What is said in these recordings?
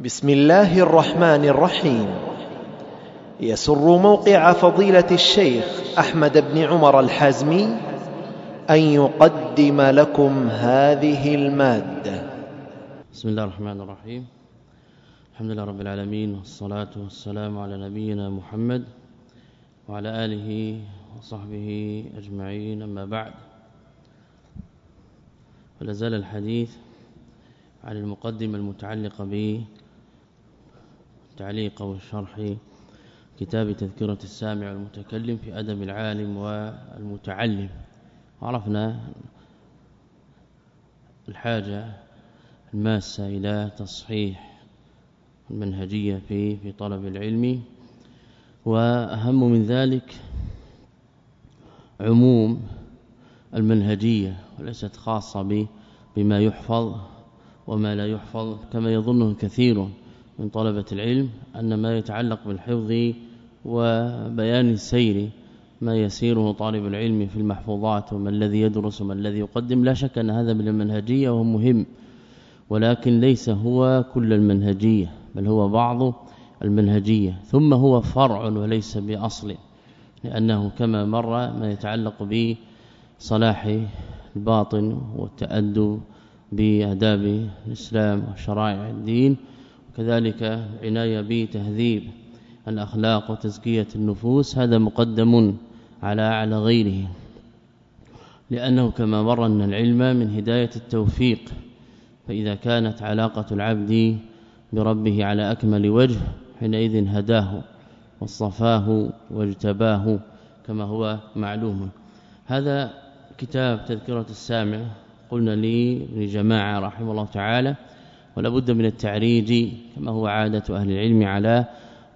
بسم الله الرحمن الرحيم. يسر موقع فضيلة الشيخ أحمد بن عمر الحازمي أن يقدم لكم هذه المادة. بسم الله الرحمن الرحيم. الحمد لله رب العالمين والصلاة والسلام على نبينا محمد وعلى آله وصحبه أجمعين أما بعد. فلا زال الحديث عن المقدمة المتعلقة به تعليق والشرح كتاب تذكرة السامع والمتكلم في أدب العالم والمتعلم. عرفنا الحاجة الماسة إلى تصحيح المنهجية في في طلب العلم وأهم من ذلك عموم المنهجية وليست خاصة بما يحفظ وما لا يحفظ كما يظنه كثير من طلبة العلم أن ما يتعلق بالحفظ وبيان السير ما يسيره طالب العلم في المحفوظات وما الذي يدرس وما الذي يقدم لا شك أن هذا من المنهجية وهو مهم ولكن ليس هو كل المنهجية بل هو بعض المنهجية ثم هو فرع وليس بأصل لأنه كما مر ما يتعلق بصلاح الباطن والتأدب بآداب الإسلام وشرائع الدين وكذلك عناية بتهذيب الأخلاق وتزكية النفوس هذا مقدم على على غيره. لأنه كما مر ان العلم من هداية التوفيق فإذا كانت علاقة العبد بربه على أكمل وجه حينئذ هداه واصطفاه واجتباه كما هو معلوم. هذا كتاب تذكرة السامع قلنا لي لجماعة رحمه الله تعالى ولا بد من التعريج كما هو عادة أهل العلم على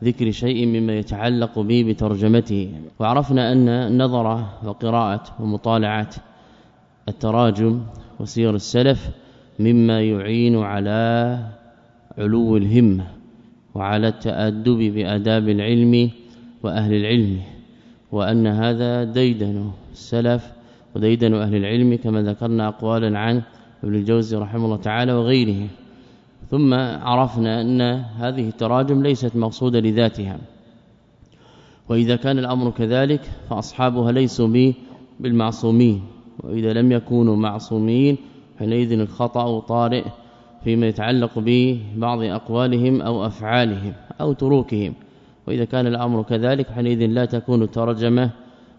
ذكر شيء مما يتعلق به بترجمته. وعرفنا أن النظر وقراءة ومطالعة التراجم وسير السلف مما يعين على علو الهمة وعلى التأدب بآداب العلم وأهل العلم وأن هذا ديدن السلف وديدن أهل العلم كما ذكرنا اقوالا عن ابن الجوزي رحمه الله تعالى وغيره. ثم عرفنا أن هذه التراجم ليست مقصودة لذاتها. وإذا كان الأمر كذلك فأصحابها ليسوا بالمعصومين. وإذا لم يكونوا معصومين حينئذ الخطأ طارئ فيما يتعلق ببعض أقوالهم أو أفعالهم أو تروكهم وإذا كان الأمر كذلك حينئذ لا تكون الترجمة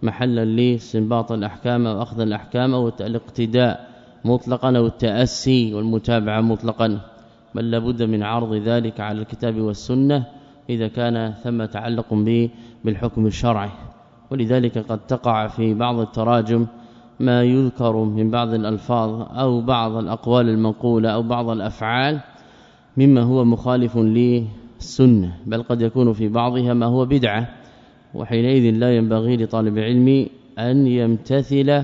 محلا لاستنباط الأحكام واخذ الأحكام والاقتداء مطلقا أو التأسي والمتابعة مطلقا. بل لابد من عرض ذلك على الكتاب والسنة إذا كان ثم تعلق به بالحكم الشرعي. ولذلك قد تقع في بعض التراجم ما يذكر من بعض الألفاظ أو بعض الأقوال المنقولة أو بعض الأفعال مما هو مخالف للسنة بل قد يكون في بعضها ما هو بدعة وحينئذ لا ينبغي لطالب العلم أن يمتثل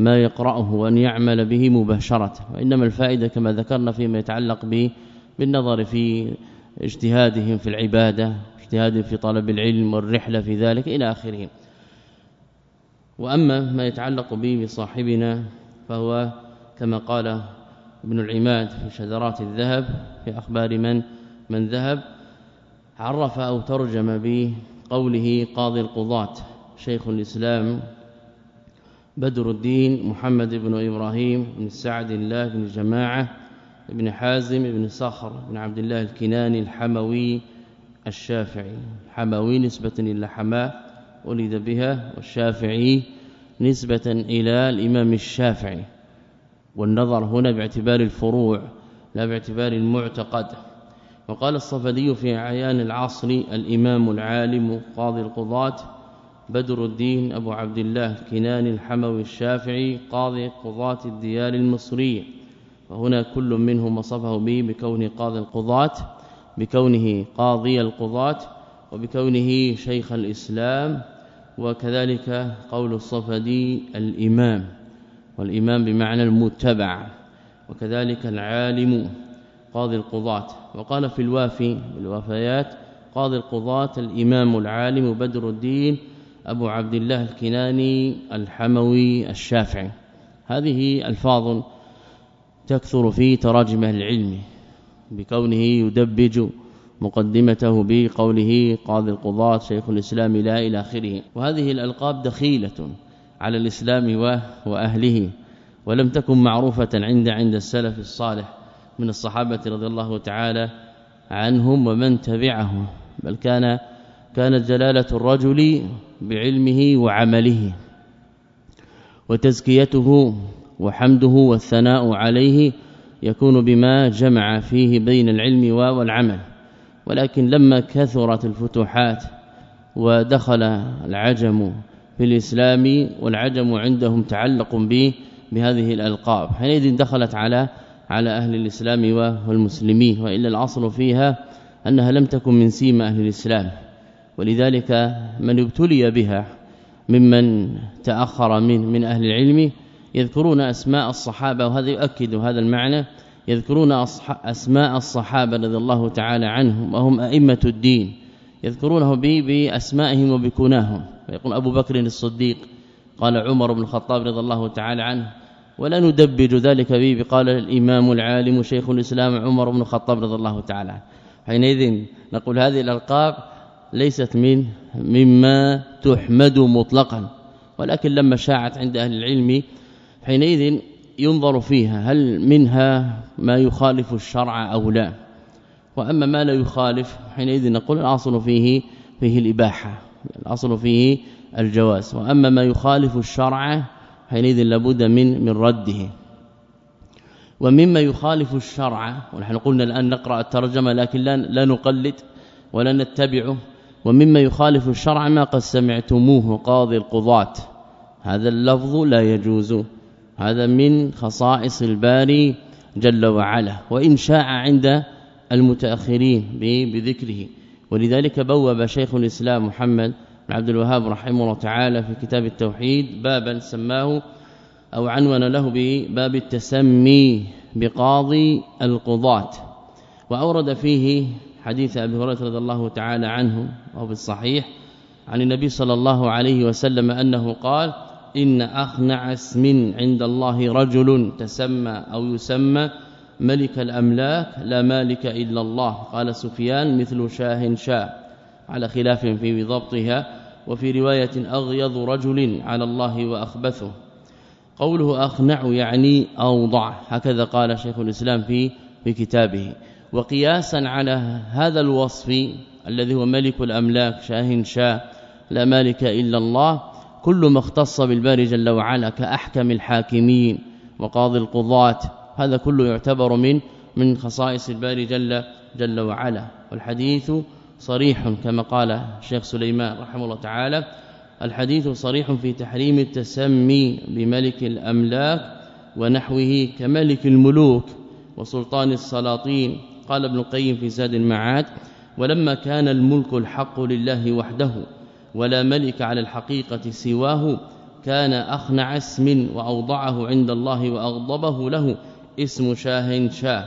ما يقرأه وأن يعمل به مباشرة وإنما الفائدة كما ذكرنا فيما يتعلق به بالنظر في اجتهادهم في العبادة اجتهادهم في طلب العلم والرحلة في ذلك إلى آخره. وأما ما يتعلق به بصاحبنا فهو كما قال ابن العماد في شذرات الذهب في أخبار من؟ من ذهب عرف أو ترجم بقوله قاضي القضاة شيخ الإسلام بدر الدين محمد بن إبراهيم بن سعد الله بن جماعة بن حازم بن صخر بن عبد الله الكناني الحموي الشافعي. حموي نسبة إلى حماء ولد بها والشافعي نسبة إلى الإمام الشافعي. والنظر هنا باعتبار الفروع لا باعتبار المعتقد. وقال الصفدي في عيان العصر الإمام العالم قاضي القضاة بدر الدين أبو عبد الله كنان الحموي الشافعي قاضي قضاة الديار المصرية. وهنا كل منهم وصفه به بكونه قاضي القضاة بكونه قاضي القضاة وبكونه شيخ الإسلام وكذلك قول الصفدي الإمام والإمام بمعنى المتبع وكذلك العالم قاضي القضاة. وقال في الوافي بالوفيات قاضي القضاة الإمام العالم بدر الدين أبو عبد الله الكناني الحموي الشافعي. هذه ألفاظ تكثر في تراجم العلم بكونه يدبج مقدمته بقوله قاضي القضاة شيخ الإسلام لا إلى آخره. وهذه الألقاب دخيلة على الإسلام وأهله ولم تكن معروفة عند عند السلف الصالح من الصحابة رضي الله تعالى عنهم ومن تبعهم بل كان كانت جلالة الرجل بعلمه وعمله وتزكيته وحمده والثناء عليه يكون بما جمع فيه بين العلم والعمل. ولكن لما كثرت الفتوحات ودخل العجم في الإسلام والعجم عندهم تعلق به بهذه الألقاب حينئذ دخلت على على أهل الإسلام والمسلمين وإلا الأصل فيها أنها لم تكن من سيما أهل الإسلام. ولذلك من ابتلي بها ممن تأخر من من أهل العلم يذكرون أسماء الصحابة وهذا يؤكد هذا المعنى يذكرون أسماء الصحابة رضي الله تعالى عنهم وهم أئمة الدين يذكرونه بأسمائهم وبكناهم فيقول أبو بكر الصديق قال عمر بن الخطاب رضي الله تعالى عنه ولا ندبج ذلك به قال الإمام العالم شيخ الإسلام عمر بن الخطاب رضي الله تعالى حينئذ نقول هذه الألقاب ليست من مما تحمد مطلقا. ولكن لما شاعت عند أهل العلم حينئذ ينظر فيها هل منها ما يخالف الشرع أو لا. وأما ما لا يخالف حينئذ نقول الأصل فيه فيه الإباحة الأصل فيه الجواز. وأما ما يخالف الشرع حينئذ لابد من من رده. ومما يخالف الشرع ونحن قلنا الآن نقرأ الترجمة لكن لا لا نقلد ولا نتبعه ومما يخالف الشرع ما قد سمعتموه قاضي القضاة. هذا اللفظ لا يجوز. هذا من خصائص الباري جل وعلا وإن شاء عند المتأخرين بذكره. ولذلك بوب شيخ الإسلام محمد بن عبد الوهاب رحمه الله تعالى في كتاب التوحيد بابا سماه أو عنون له بباب التسمي بقاضي القضاة. وأورد فيه حديث أبي هريرة رضي الله تعالى عنه أو بالصحيح عن النبي صلى الله عليه وسلم أنه قال إن أخنع اسم عند الله رجل تسمى أو يسمى ملك الأملاك لا مالك إلا الله. قال سفيان مثل شاه شاه على خلاف في ضبطها وفي رواية أغيض رجل على الله وأخبثه. قوله أخنع يعني أوضع هكذا قال شيخ الإسلام في في كتابه. وقياسا على هذا الوصف الذي هو ملك الأملاك شاه شاه لا مالك إلا الله كل ما اختص بالباري جل وعلا كأحكم الحاكمين وقاضي القضاة هذا كله يعتبر من من خصائص الباري جل جل وعلا. والحديث صريح كما قال الشيخ سليمان رحمه الله تعالى الحديث صريح في تحريم التسمي بملك الأملاك ونحوه كملك الملوك وسلطان السلاطين. قال ابن القيم في زاد المعاد ولما كان الملك الحق لله وحده ولا ملك على الحقيقة سواه كان أخنع اسم وأوضعه عند الله وأغضبه له اسم شاه شاه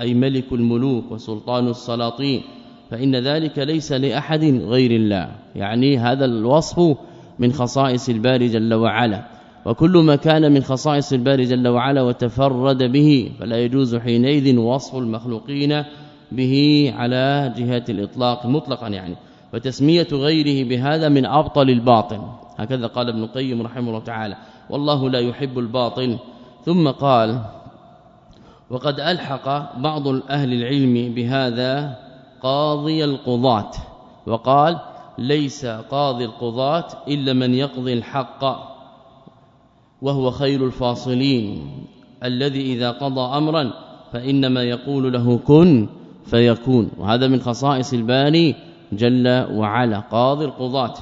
أي ملك الملوك وسلطان السلاطين فإن ذلك ليس لأحد غير الله. يعني هذا الوصف من خصائص الباري جل وعلا. وكل ما كان من خصائص الباري جل وعلا وتفرد به فلا يجوز حينئذ وصف المخلوقين به على جهة الإطلاق مطلقا يعني. وتسمية غيره بهذا من أبطل الباطل. هكذا قال ابن القيم رحمه الله تعالى والله لا يحب الباطل. ثم قال وقد ألحق بعض أهل العلم بهذا قاضي القضاة. وقال ليس قاضي القضاة إلا من يقضي الحق. وهو خير الفاصلين. الذي إذا قضى امرا فإنما يقول له كن فيكون. وهذا من خصائص الباني جل وعلا قاضي القضاة.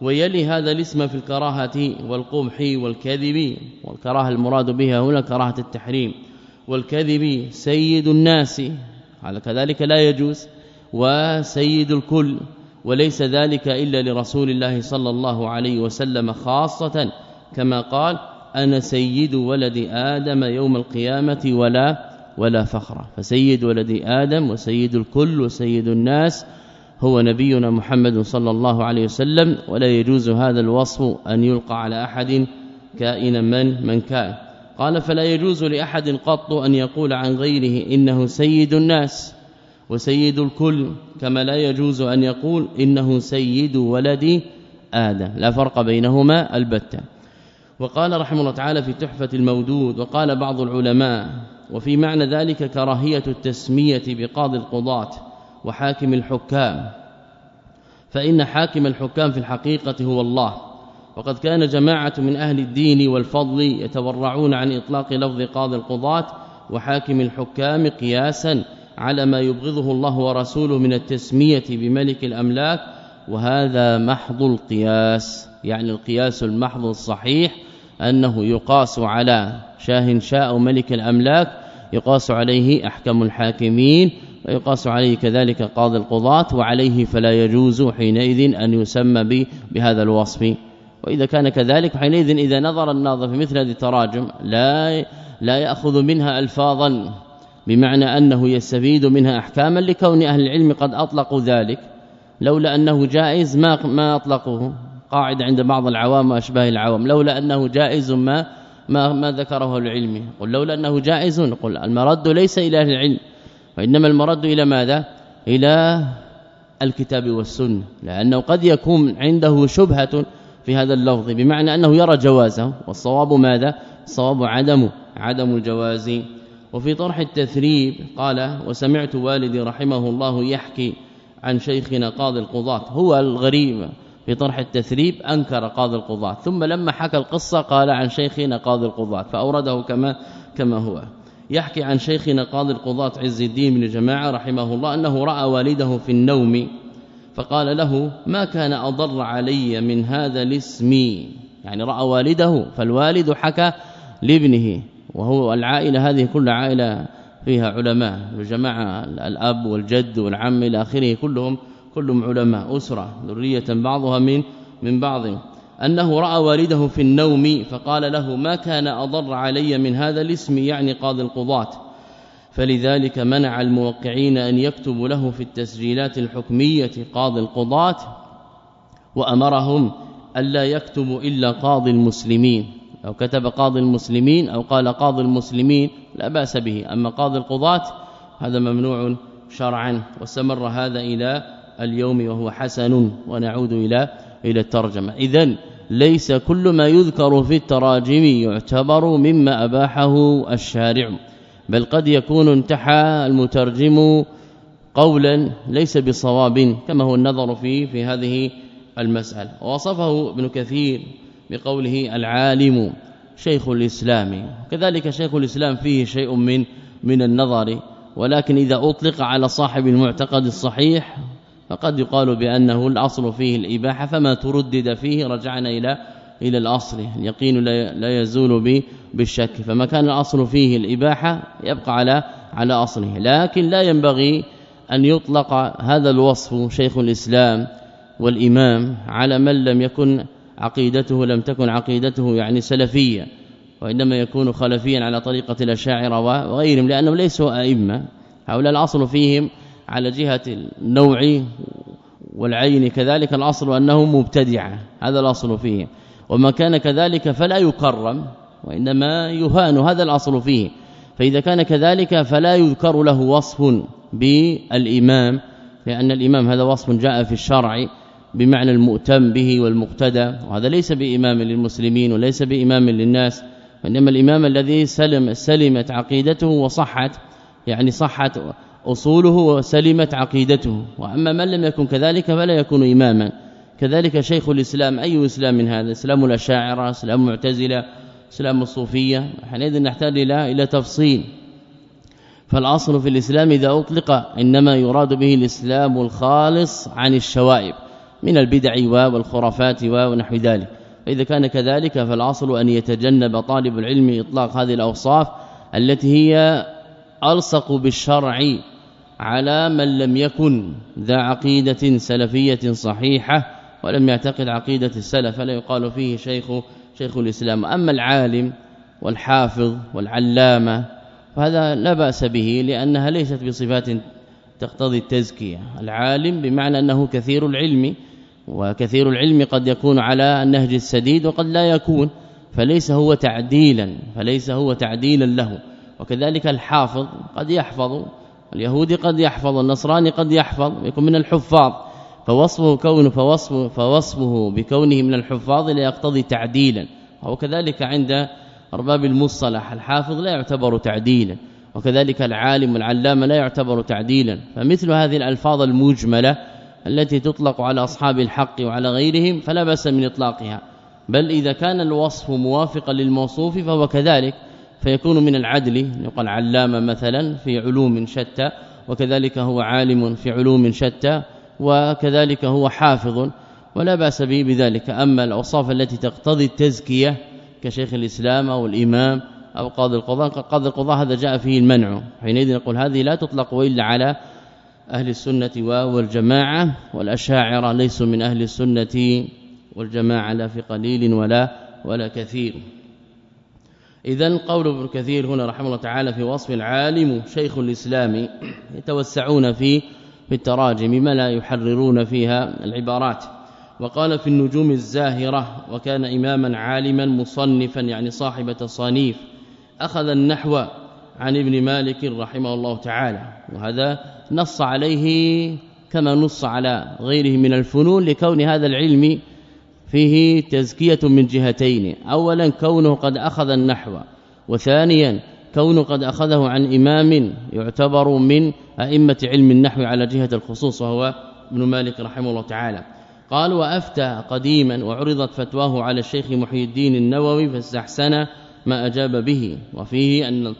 ويلي هذا الاسم في الكراهة والقبح والكذب. والكراهة المراد بها هنا كراهة التحريم. والكذب سيد الناس على كذلك لا يجوز. وسيد الكل وليس ذلك إلا لرسول الله صلى الله عليه وسلم خاصة كما قال أنا سيد ولد آدم يوم القيامة ولا ولا فخر. فسيد ولد آدم وسيد الكل وسيد الناس هو نبينا محمد صلى الله عليه وسلم ولا يجوز هذا الوصف أن يلقى على أحد كائنا من من كان. قال فلا يجوز لأحد قط أن يقول عن غيره إنه سيد الناس وسيد الكل كما لا يجوز أن يقول إنه سيد ولد آدم. لا فرق بينهما البتة. وقال رحمه الله تعالى في تحفة المودود وقال بعض العلماء وفي معنى ذلك كراهية التسمية بقاضي القضاة وحاكم الحكام. فإن حاكم الحكام في الحقيقة هو الله. وقد كان جماعة من أهل الدين والفضل يتورعون عن إطلاق لفظ قاضي القضاة وحاكم الحكام قياسا على ما يبغضه الله ورسوله من التسمية بملك الأملاك وهذا محض القياس. يعني القياس المحض الصحيح أنه يقاس على شاه شاء ملك الأملاك يقاس عليه أحكم الحاكمين ويقاس عليه كذلك قاضي القضاة وعليه فلا يجوز حينئذ أن يسمى بهذا الوصف. وإذا كان كذلك حينئذ إذا نظر الناظر في مثل هذه التراجم لا لا يأخذ منها ألفاظا بمعنى أنه يستفيد منها أحكاما لكون أهل العلم قد أطلقوا ذلك. لولا أنه جائز ما ما أطلقوه. قاعدة عند بعض العوام وأشباه العوام لولا أنه جائز ما ما ما ذكره العلم. قل لولا أنه جائز قل المرد ليس إلى أهل العلم وإنما المرد إلى ماذا؟ إلى الكتاب والسنة. لأنه قد يكون عنده شبهة في هذا اللفظ بمعنى أنه يرى جوازه والصواب ماذا؟ الصواب عدم عدم الجواز. وفي طرح التثريب قال وسمعت والدي رحمه الله يحكي عن شيخنا قاضي القضاة هو الغريب. في طرح التثريب أنكر قاضي القضاة. ثم لما حكى القصة قال عن شيخنا قاضي القضاة فأورده كما كما هو. يحكي عن شيخنا قاضي القضاة عز الدين بن جماعة رحمه الله أنه رأى والده في النوم فقال له ما كان أضر علي من هذا الاسم؟ يعني رأى والده فالوالد حكى لابنه وهو العائلة هذه كل عائلة فيها علماء وجماعه الأب والجد والعم إلى آخره كلهم كلهم علماء أسرة ذرية بعضها من من بعض. أنه رأى والده في النوم فقال له ما كان أضر علي من هذا الاسم يعني قاضي القضاة. فلذلك منع الموقعين أن يكتبوا له في التسجيلات الحكمية قاضي القضاة وأمرهم ألا يكتب إلا قاضي المسلمين. أو كتب قاضي المسلمين أو قال قاضي المسلمين لا بأس به. أما قاضي القضاة هذا ممنوع شرعا واستمر هذا إلى اليوم وهو حسن ونعود إلى إلى الترجمة. اذا ليس كل ما يذكر في التراجم يعتبر مما أباحه الشارع بل قد يكون انتحى المترجم قولا ليس بصواب كما هو النظر فيه في هذه المسألة. ووصفه ابن كثير بقوله العالم شيخ الإسلام. كذلك شيخ الإسلام فيه شيء من من النظر ولكن إذا أطلق على صاحب المعتقد الصحيح فقد يقال بأنه الأصل فيه الإباحة فما تردد فيه رجعنا إلى إلى الأصل. اليقين لا يزول بالشك. فما كان الأصل فيه الإباحة يبقى على على أصله. لكن لا ينبغي أن يطلق هذا الوصف شيخ الإسلام والإمام على من لم يكن عقيدته لم تكن عقيدته يعني سلفية وإنما يكون خلفيا على طريقة الأشاعرة وغيرهم لأنهم ليسوا أئمة. هؤلاء الأصل فيهم على جهة النوع والعين كذلك الأصل أنه مبتدع هذا الأصل فيه. وما كان كذلك فلا يكرم وإنما يهان هذا الأصل فيه. فإذا كان كذلك فلا يذكر له وصف بالإمام لأن الإمام هذا وصف جاء في الشرع بمعنى المؤتم به والمقتدى. وهذا ليس بإمام للمسلمين وليس بإمام للناس وإنما الإمام الذي سلم سلمت عقيدته وصحت يعني صحت أصوله وسلمت عقيدته. وأما من لم يكن كذلك فلا يكون إماما. كذلك شيخ الإسلام أي إسلام من هذا؟ إسلام الأشاعرة إسلام المعتزلة إسلام الصوفية. حينئذ نحتاج إلى إلى تفصيل. فالأصل في الإسلام إذا أطلق إنما يراد به الإسلام الخالص عن الشوائب من البدع والخرافات ونحو ذلك. فإذا كان كذلك فالأصل أن يتجنب طالب العلم إطلاق هذه الأوصاف التي هي ألصق بالشرع على من لم يكن ذا عقيدة سلفية صحيحة ولم يعتقد عقيدة السلف فلا يقال فيه شيخ شيخ الإسلام. أما العالم والحافظ والعلامة فهذا لا بأس به لأنها ليست بصفات تقتضي التزكية. العالم بمعنى أنه كثير العلم وكثير العلم قد يكون على النهج السديد وقد لا يكون فليس هو تعديلا فليس هو تعديلا له. وكذلك الحافظ قد يحفظ اليهودي قد يحفظ النصراني قد يحفظ يكون من الحفاظ. فوصفه كونه فوصفه فوصفه بكونه من الحفاظ لا يقتضي تعديلا وكذلك عند أرباب المصطلح. الحافظ لا يعتبر تعديلا. وكذلك العالم والعلامه لا يعتبر تعديلا. فمثل هذه الألفاظ المجملة التي تطلق على أصحاب الحق وعلى غيرهم فلا بأس من إطلاقها. بل إذا كان الوصف موافقا للموصوف فهو كذلك. فيكون من العدل. يقال علامه مثلا في علوم شتى وكذلك هو عالم في علوم شتى وكذلك هو حافظ. ولا بأس به بذلك. أما الأوصاف التي تقتضي التزكية كشيخ الإسلام أو الإمام أو قاضي القضاء قاضي القضاء هذا جاء فيه المنع. حينئذ نقول هذه لا تطلق إلا على أهل السنة والجماعة والأشاعرة. ليسوا من أهل السنة والجماعة لا في قليل ولا ولا كثير. اذا قول ابن كثير هنا رحمه الله تعالى في وصف العالم شيخ الإسلام يتوسعون في في التراجم ما لا يحررون فيها العبارات. وقال في النجوم الزاهرة وكان إماما عالما مصنفا يعني صاحب تصانيف. أخذ النحو عن ابن مالك رحمه الله تعالى. وهذا نص عليه كما نص على غيره من الفنون لكون هذا العلم فيه تزكية من جهتين اولا كونه قد أخذ النحو وثانيا كونه قد أخذه عن إمام يعتبر من أئمة علم النحو على جهة الخصوص وهو ابن مالك رحمه الله تعالى. قال وأفتى قديما وعرضت فتواه على الشيخ محي الدين النووي فاستحسن ما أجاب به. وفيه أن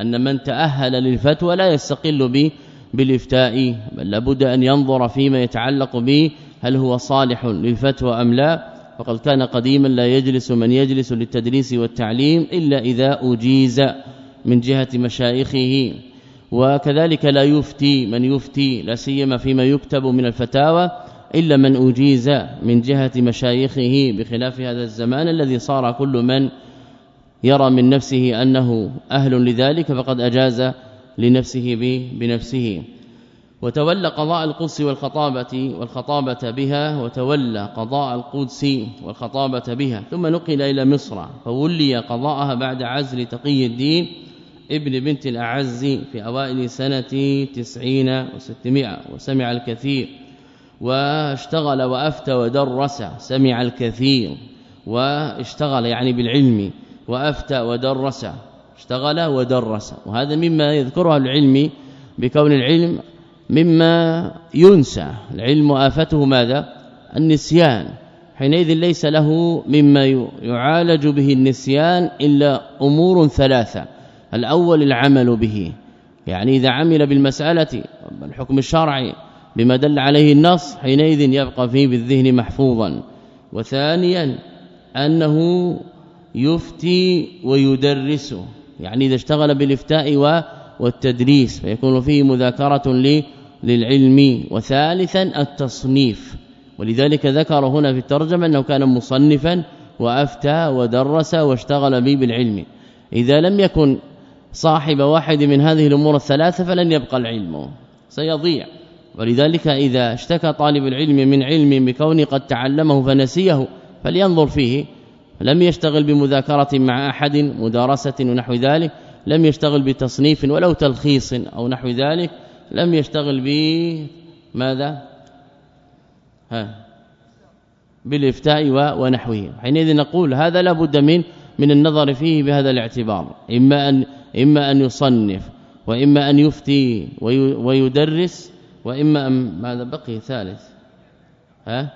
أن من تأهل للفتوى لا يستقل به بالإفتاء بل لابد أن ينظر فيما يتعلق به هل هو صالح للفتوى أم لا. فقد كان قديما لا يجلس من يجلس للتدريس والتعليم إلا إذا أجيز من جهة مشايخه. وكذلك لا يفتي من يفتي لا سيما فيما يكتب من الفتاوى إلا من أجيز من جهة مشايخه. بخلاف هذا الزمان الذي صار كل من يرى من نفسه أنه أهل لذلك فقد أجاز لنفسه بنفسه. وتولى قضاء القدس والخطابة والخطابة بها وتولى قضاء القدس والخطابة بها. ثم نقل إلى مصر فولي قضاءها بعد عزل تقي الدين ابن بنت الأعز في أوائل سنة تسعين وستمائة. وسمع الكثير واشتغل وأفتى ودرس سمع الكثير واشتغل يعني بالعلم وأفتى ودرس اشتغل ودرس. وهذا مما يذكره العلم بكون العلم مما ينسى. العلم آفته ماذا؟ النسيان. حينئذ ليس له مما يعالج به النسيان إلا أمور ثلاثة. الأول العمل به. يعني إذا عمل بالمسألة الحكم الشرعي بما دل عليه النص حينئذ يبقى فيه بالذهن محفوظا. وثانيا أنه يفتي ويدرس. يعني إذا اشتغل بالإفتاء والتدريس فيكون فيه مذاكرة للعلم وثالثا التصنيف. ولذلك ذكر هنا في الترجمة أنه كان مصنفا وأفتى ودرس واشتغل به بالعلم. إذا لم يكن صاحب واحد من هذه الأمور الثلاثة فلن يبقى العلم. سيضيع. ولذلك إذا اشتكى طالب العلم من علم بكون قد تعلمه فنسيه فلينظر فيه. لم يشتغل بمذاكرة مع أحد مدارسة ونحو ذلك. لم يشتغل بتصنيف ولو تلخيص أو نحو ذلك. لم يشتغل ب ماذا؟ ها بالإفتاء ونحوه. حينئذ نقول هذا لابد من من النظر فيه بهذا الاعتبار. إما أن إما أن يصنف وإما أن يفتي ويدرس وإما أن ماذا؟ بقي ثالث. ها؟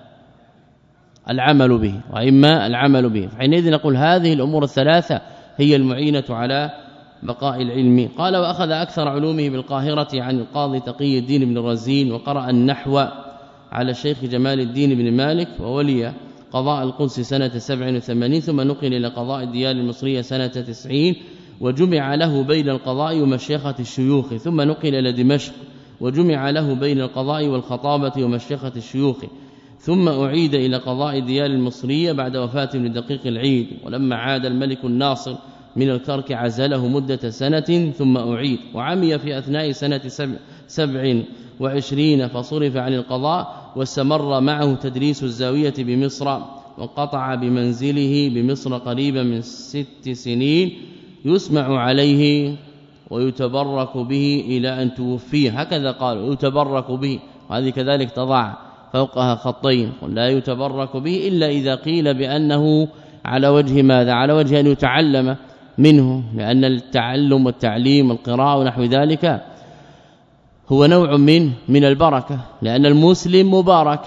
العمل به وإما العمل به. حينئذ نقول هذه الأمور الثلاثة هي المعينة على بقاء العلم. قال وأخذ أكثر علومه بالقاهرة عن القاضي تقي الدين بن رزين وقرأ النحو على الشيخ جمال الدين بن مالك وولي قضاء القدس سنة 87 ثم نقل إلى قضاء الديار المصرية سنة 90 وجمع له بين القضاء ومشيخة الشيوخ ثم نقل إلى دمشق وجمع له بين القضاء والخطابة ومشيخة الشيوخ. ثم أعيد إلى قضاء الديار المصرية بعد وفاة ابن دقيق العيد ولما عاد الملك الناصر من الكرك عزله مدة سنة ثم أعيد. وعمي في أثناء سنة سبع, سبع وعشرين فصرف عن القضاء واستمر معه تدريس الزاوية بمصر وانقطع بمنزله بمصر قريبا من ست سنين يسمع عليه ويتبرك به إلى أن توفي هكذا قالوا يتبرك به. وهذه كذلك تضع فوقها خطين. لا يتبرك به إلا إذا قيل بأنه على وجه ماذا؟ على وجه أن يتعلم. منه لأن التعلم والتعليم والقراءة ونحو ذلك هو نوع من من البركة لأن المسلم مبارك.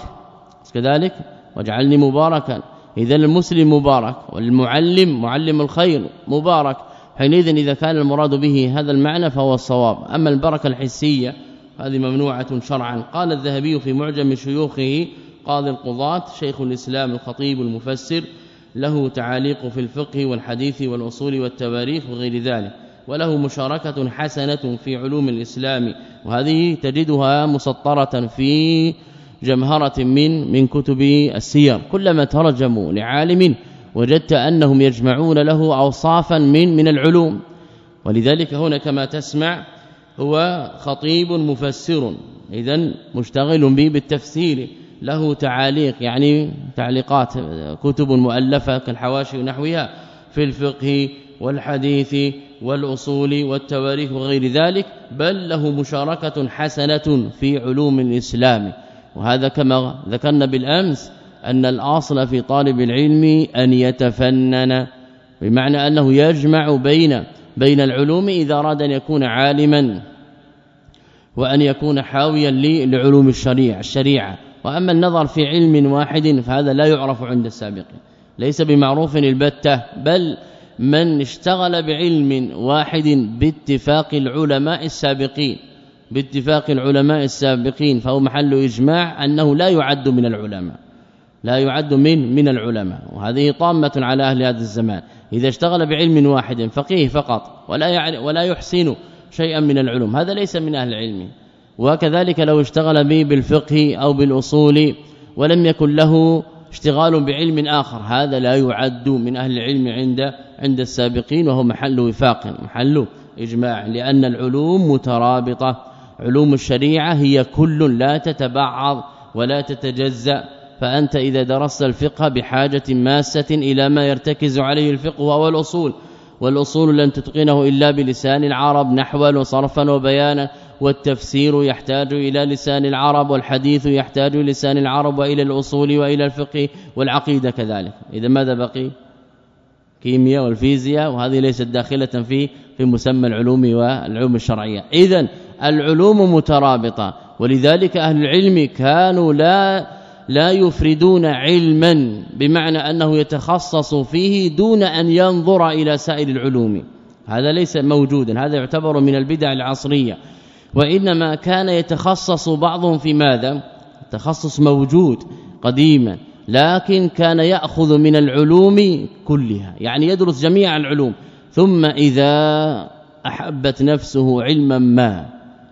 كذلك؟ واجعلني مباركا. إذا المسلم مبارك والمعلم معلم الخير مبارك. حينئذ إذا كان المراد به هذا المعنى فهو الصواب. أما البركة الحسية هذه ممنوعة شرعا. قال الذهبي في معجم شيوخه قاضي القضاة شيخ الإسلام الخطيب المفسر له تعاليق في الفقه والحديث والأصول والتواريخ وغير ذلك وله مشاركة حسنة في علوم الإسلام وهذه تجدها مسطرة في جمهرة من من كتب السير. كلما ترجموا لعالم وجدت أنهم يجمعون له اوصافا من من العلوم. ولذلك هنا كما تسمع هو خطيب مفسر اذا مشتغل به بالتفسير. له تعاليق يعني تعليقات كتب مؤلفة كالحواشي ونحوها في الفقه والحديث والأصول والتواريخ وغير ذلك بل له مشاركة حسنة في علوم الإسلام. وهذا كما ذكرنا بالأمس أن الأصل في طالب العلم أن يتفنن بمعنى أنه يجمع بين بين العلوم إذا أراد أن يكون عالما وأن يكون حاويا لعلوم الشريعة الشريعة. وأما النظر في علم واحد فهذا لا يعرف عند السابقين. ليس بمعروف البتة بل من اشتغل بعلم واحد باتفاق العلماء السابقين. باتفاق العلماء السابقين فهو محل إجماع أنه لا يعد من العلماء. لا يعد من من العلماء. وهذه طامة على أهل هذا الزمان. إذا اشتغل بعلم واحد فقيه فقط ولا ولا يحسن شيئا من العلوم. هذا ليس من أهل العلم. وكذلك لو اشتغل به بالفقه أو بالأصول ولم يكن له اشتغال بعلم آخر. هذا لا يعد من أهل العلم عند عند السابقين وهو محل وفاق محل إجماع لأن العلوم مترابطة. علوم الشريعة هي كل لا تتبعض ولا تتجزأ. فأنت إذا درست الفقه بحاجة ماسة إلى ما يرتكز عليه الفقه وهو الأصول. والأصول لن تتقنه إلا بلسان العرب نحوا وصرفا وبيانا. والتفسير يحتاج إلى لسان العرب والحديث يحتاج لسان العرب وإلى الأصول وإلى الفقه والعقيدة كذلك. إذا ماذا بقي؟ كيمياء والفيزياء وهذه ليست داخلة في في مسمى العلوم والعلوم الشرعية. اذا العلوم مترابطة ولذلك أهل العلم كانوا لا لا يفردون علما بمعنى أنه يتخصص فيه دون أن ينظر إلى سائر العلوم. هذا ليس موجودا هذا يعتبر من البدع العصرية. وإنما كان يتخصص بعضهم في ماذا؟ تخصص موجود قديما لكن كان يأخذ من العلوم كلها يعني يدرس جميع العلوم. ثم إذا أحبت نفسه علما ما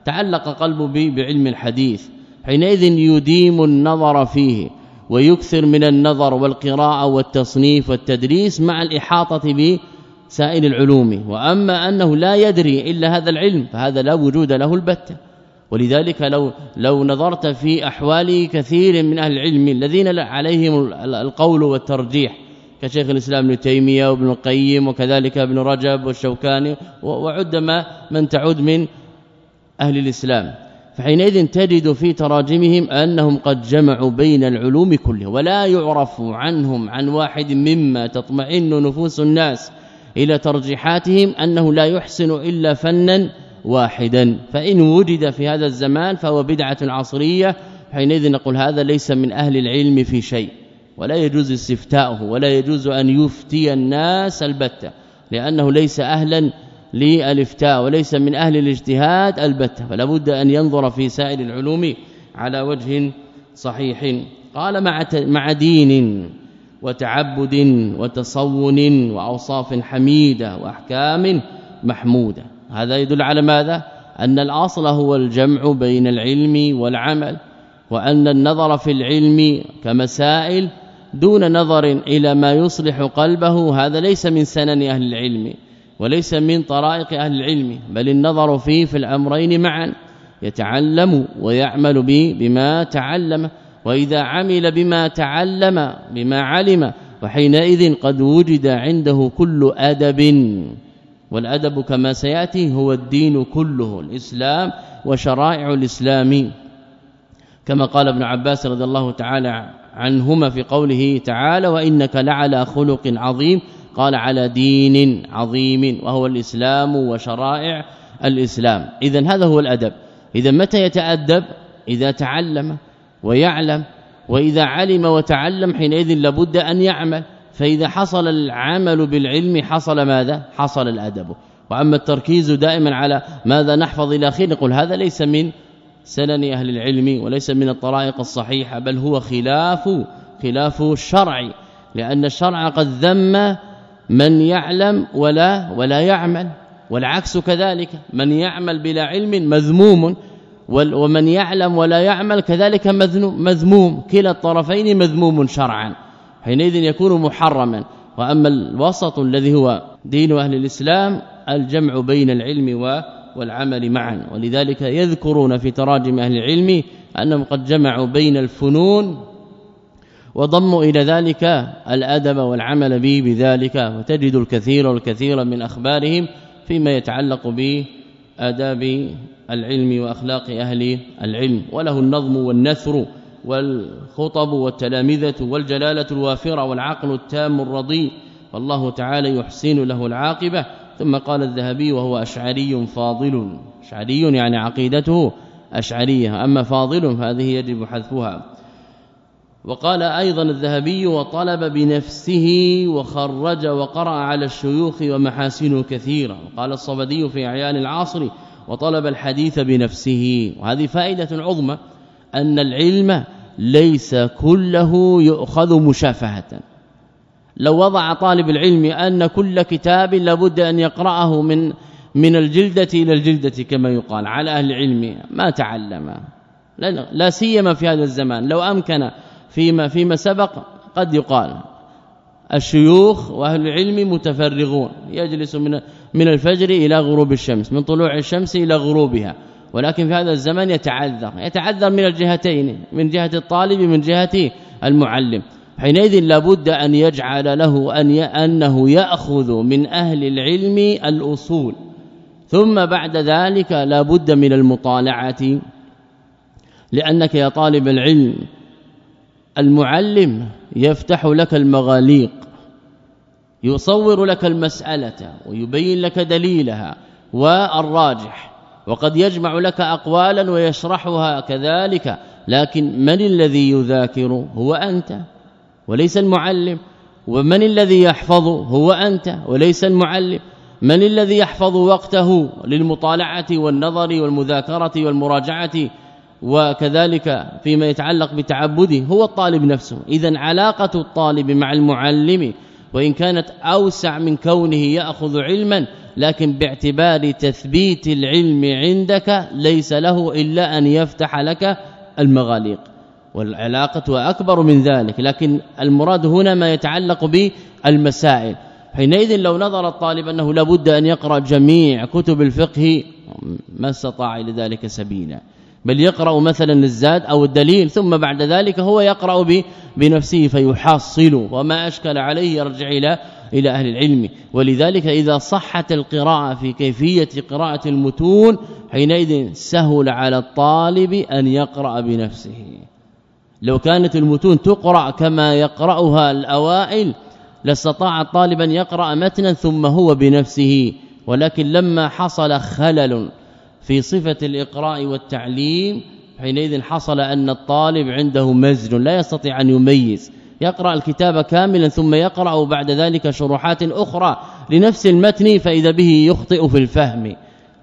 تعلق قلبه بعلم الحديث حينئذ يديم النظر فيه ويكثر من النظر والقراءة والتصنيف والتدريس مع الإحاطة بسائر العلوم. وأما أنه لا يدري إلا هذا العلم فهذا لا وجود له البتة. ولذلك لو لو نظرت في أحوال كثير من أهل العلم الذين عليهم القول والترجيح كشيخ الإسلام ابن تيمية وابن القيم وكذلك ابن رجب والشوكاني وعد ما من تعود من أهل الإسلام. فحينئذ تجد في تراجمهم أنهم قد جمعوا بين العلوم كلها ولا يعرف عنهم عن واحد مما تطمئن نفوس الناس. إلى ترجيحاتهم أنه لا يحسن إلا فنا واحدا. فإن وجد في هذا الزمان فهو بدعة عصرية حينئذ نقول هذا ليس من أهل العلم في شيء. ولا يجوز استفتاؤه ولا يجوز أن يفتي الناس البتة لأنه ليس أهلا للافتاء وليس من أهل الاجتهاد البتة. فلا بد أن ينظر في سائر العلوم على وجه صحيح. قال مع مع دين. وتعبد وتصون وأوصاف حميدة وأحكام محمودة. هذا يدل على ماذا؟ أن الأصل هو الجمع بين العلم والعمل وأن النظر في العلم كمسائل دون نظر إلى ما يصلح قلبه. هذا ليس من سنن أهل العلم وليس من طرائق أهل العلم بل النظر فيه في الأمرين معا يتعلم ويعمل به بما تعلم. وإذا عمل بما تعلم بما علم وحينئذ قد وجد عنده كل أدب. والأدب كما سيأتي هو الدين كله الإسلام وشرائع الإسلام. كما قال ابن عباس رضي الله تعالى عنهما في قوله تعالى وإنك لعلى خلق عظيم قال على دين عظيم وهو الإسلام وشرائع الإسلام اذا هذا هو الأدب. اذا متى يتأدب؟ إذا تعلم. ويعلم وإذا علم وتعلم حينئذ لابد أن يعمل. فإذا حصل العمل بالعلم حصل ماذا؟ حصل الأدب. وأما التركيز دائما على ماذا نحفظ إلى آخره نقول هذا ليس من سنن أهل العلم وليس من الطرائق الصحيحة بل هو خلاف خلاف الشرع لأن الشرع قد ذم من يعلم ولا ولا يعمل. والعكس كذلك من يعمل بلا علم مذموم. ومن يعلم ولا يعمل كذلك مذموم. كلا الطرفين مذموم شرعا. حينئذ يكون محرما. وأما الوسط الذي هو دين أهل الإسلام الجمع بين العلم والعمل معا. ولذلك يذكرون في تراجم أهل العلم أنهم قد جمعوا بين الفنون وضموا إلى ذلك الأدب والعمل به بذلك. وتجد الكثير والكثير من أخبارهم فيما يتعلق بآداب العلم وأخلاق أهل العلم وله النظم والنثر والخطب والتلامذة والجلالة الوافرة والعقل التام الرضي والله تعالى يحسن له العاقبة. ثم قال الذهبي وهو أشعري فاضل. أشعري يعني عقيدته أشعرية أما فاضل فهذه يجب حذفها. وقال أيضا الذهبي وطلب بنفسه وخرج وقرأ على الشيوخ ومحاسنه كثيرا وقال الصبدي في أعيان العصر وطلب الحديث بنفسه. وهذه فائدة عظمى أن العلم ليس كله يؤخذ مشافهة. لو وضع طالب العلم أن كل كتاب لابد أن يقرأه من من الجلدة إلى الجلدة كما يقال على أهل العلم. ما تعلم. لا سيما في هذا الزمان. لو أمكن فيما فيما سبق قد يقال. الشيوخ وأهل العلم متفرغون يجلس من من الفجر إلى غروب الشمس من طلوع الشمس إلى غروبها ولكن في هذا الزمن يتعذر يتعذر من الجهتين من جهة الطالب من جهة المعلم. حينئذ لابد أن يجعل له أن أنه يأخذ من أهل العلم الأصول. ثم بعد ذلك لابد من المطالعة لأنك يا طالب العلم المعلم يفتح لك المغاليق يصور لك المسألة ويبين لك دليلها والراجح وقد يجمع لك اقوالا ويشرحها كذلك لكن من الذي يذاكر هو أنت وليس المعلم ومن الذي يحفظ هو أنت وليس المعلم من الذي يحفظ وقته للمطالعة والنظر والمذاكرة والمراجعة وكذلك فيما يتعلق بتعبده هو الطالب نفسه. اذا علاقة الطالب مع المعلم وإن كانت أوسع من كونه يأخذ علما لكن باعتبار تثبيت العلم عندك ليس له إلا أن يفتح لك المغاليق. والعلاقة أكبر من ذلك لكن المراد هنا ما يتعلق بالمسائل. حينئذ لو نظر الطالب أنه لابد أن يقرأ جميع كتب الفقه ما استطاع إلى ذلك سبيلا. بل يقرأ مثلا الزاد أو الدليل ثم بعد ذلك هو يقرأ بنفسه فيحصل. وما أشكل عليه يرجع إلى إلى أهل العلم. ولذلك إذا صحت القراءة في كيفية قراءة المتون حينئذ سهل على الطالب أن يقرأ بنفسه. لو كانت المتون تقرأ كما يقرأها الأوائل لاستطاع الطالب أن يقرأ متنا ثم هو بنفسه. ولكن لما حصل خلل في صفة الإقراء والتعليم حينئذ حصل أن الطالب عنده مزج لا يستطيع أن يميز. يقرأ الكتاب كاملا ثم يقرأ بعد ذلك شروحات أخرى لنفس المتن فإذا به يخطئ في الفهم.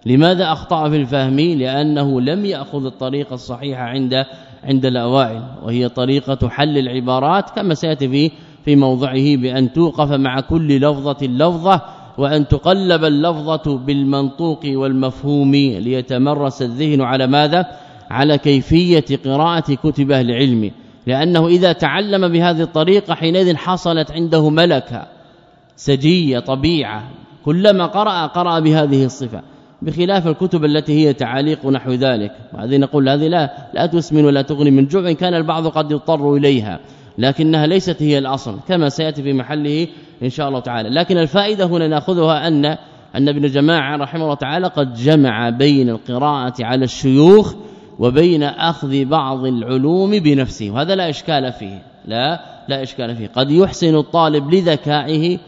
لماذا أخطأ في الفهم؟ لأنه لم يأخذ الطريقة الصحيحة عند عند الأوائل وهي طريقة حل العبارات كما سيأتي في في موضعه بأن توقف مع كل لفظة لفظة وأن تقلب اللفظة بالمنطوق والمفهوم ليتمرس الذهن على ماذا؟ على كيفية قراءة كتب أهل العلم. لأنه إذا تعلم بهذه الطريقة حينئذ حصلت عنده ملكة سجية طبيعة. كلما قرأ قرأ بهذه الصفة. بخلاف الكتب التي هي تعاليق ونحو ذلك. وهذه نقول هذه لا لا تسمن ولا تغني من جوع. كان البعض قد يضطر إليها لكنها ليست هي الأصل. كما سيأتي في محله إن شاء الله تعالى. لكن الفائدة هنا نأخذها أن أن ابن جماعة رحمه الله تعالى قد جمع بين القراءة على الشيوخ وبين أخذ بعض العلوم بنفسه وهذا لا إشكال فيه. لا لا إشكال فيه. قد يحسن الطالب لذكائه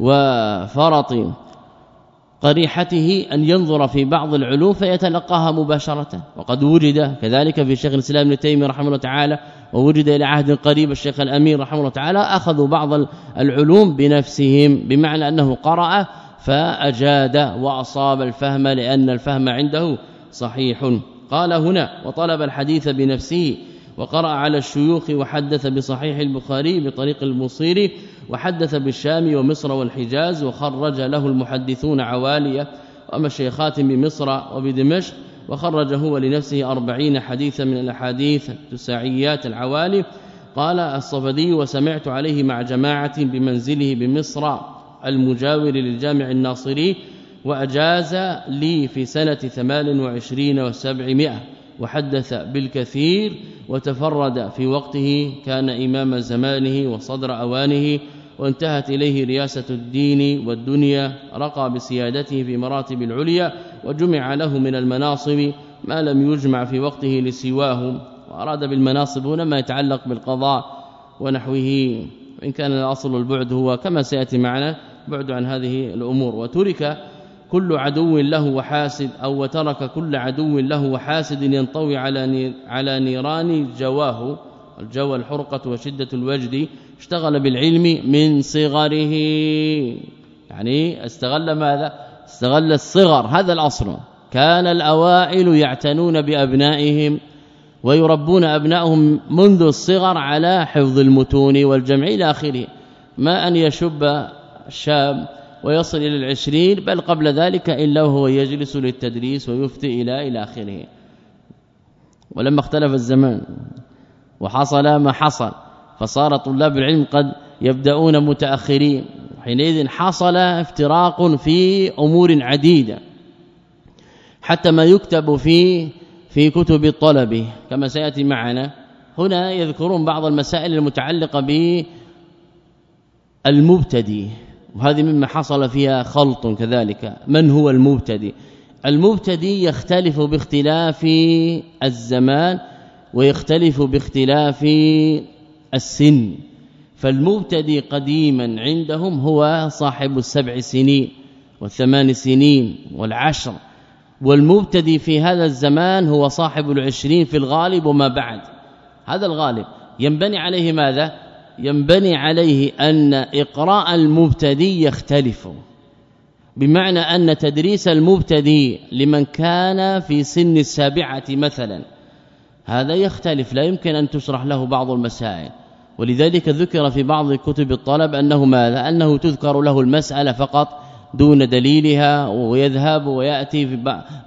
وفرط قريحته أن ينظر في بعض العلوم فيتلقاها مباشرة وقد وجد كذلك في شيخ الإسلام ابن تيمية رحمه الله تعالى ووجد إلى عهد قريب الشيخ الأمير رحمه الله تعالى أخذوا بعض العلوم بنفسهم بمعنى أنه قرأ فأجاد وأصاب الفهم لأن الفهم عنده صحيح. قال هنا وطلب الحديث بنفسه وقرأ على الشيوخ وحدث بصحيح البخاري بطريق المصيري وحدث بالشام ومصر والحجاز وخرج له المحدثون عوالية وأما الشيخات بمصر وبدمشق وخرج هو لنفسه أربعين حديثا من الأحاديث التساعيات العوالي. قال الصفدي وسمعت عليه مع جماعة بمنزله بمصر المجاور للجامع الناصري وأجاز لي في سنة 28 و700 وحدث بالكثير وتفرد في وقته كان إمام زمانه وصدر أوانه وانتهت إليه رياسة الدين والدنيا رقى بسيادته في مراتب العليا وجمع له من المناصب ما لم يجمع في وقته لسواه وأراد بالمناصب هنا ما يتعلق بالقضاء ونحوه. وإن كان الأصل البعد هو كما سيأتي معنا بعد عن هذه الأمور. وترك كل عدو له وحاسد أو وترك كل عدو له وحاسد ينطوي على على نيران جواه. الجو الحرقة وشدة الوجد اشتغل بالعلم من صغره. يعني استغل ماذا؟ استغل الصغر هذا الأصل. كان الأوائل يعتنون بأبنائهم ويربون أبنائهم منذ الصغر على حفظ المتون والجمع إلى آخره. ما أن يشب الشاب ويصل إلى العشرين بل قبل ذلك إلا وهو يجلس للتدريس ويفتي إلى إلى آخره. ولما اختلف الزمان وحصل ما حصل فصار طلاب العلم قد يبدأون متأخرين. حينئذ حصل افتراق في أمور عديدة حتى ما يكتب في في كتب الطلب. كما سيأتي معنا هنا يذكرون بعض المسائل المتعلقة بالمبتدئ وهذه مما حصل فيها خلط كذلك. من هو المبتدئ؟ المبتدئ يختلف باختلاف الزمان ويختلف باختلاف السن. فالمبتدئ قديما عندهم هو صاحب السبع سنين والثمان سنين والعشر. والمبتدئ في هذا الزمان هو صاحب العشرين في الغالب وما بعد. هذا الغالب. ينبني عليه ماذا؟ ينبني عليه أن إقراء المبتدئ يختلف. بمعنى أن تدريس المبتدئ لمن كان في سن السابعة مثلا. هذا يختلف. لا يمكن أن تشرح له بعض المسائل. ولذلك ذكر في بعض كتب الطلب أنه ماذا؟ أنه تذكر له المسألة فقط دون دليلها ويذهب ويأتي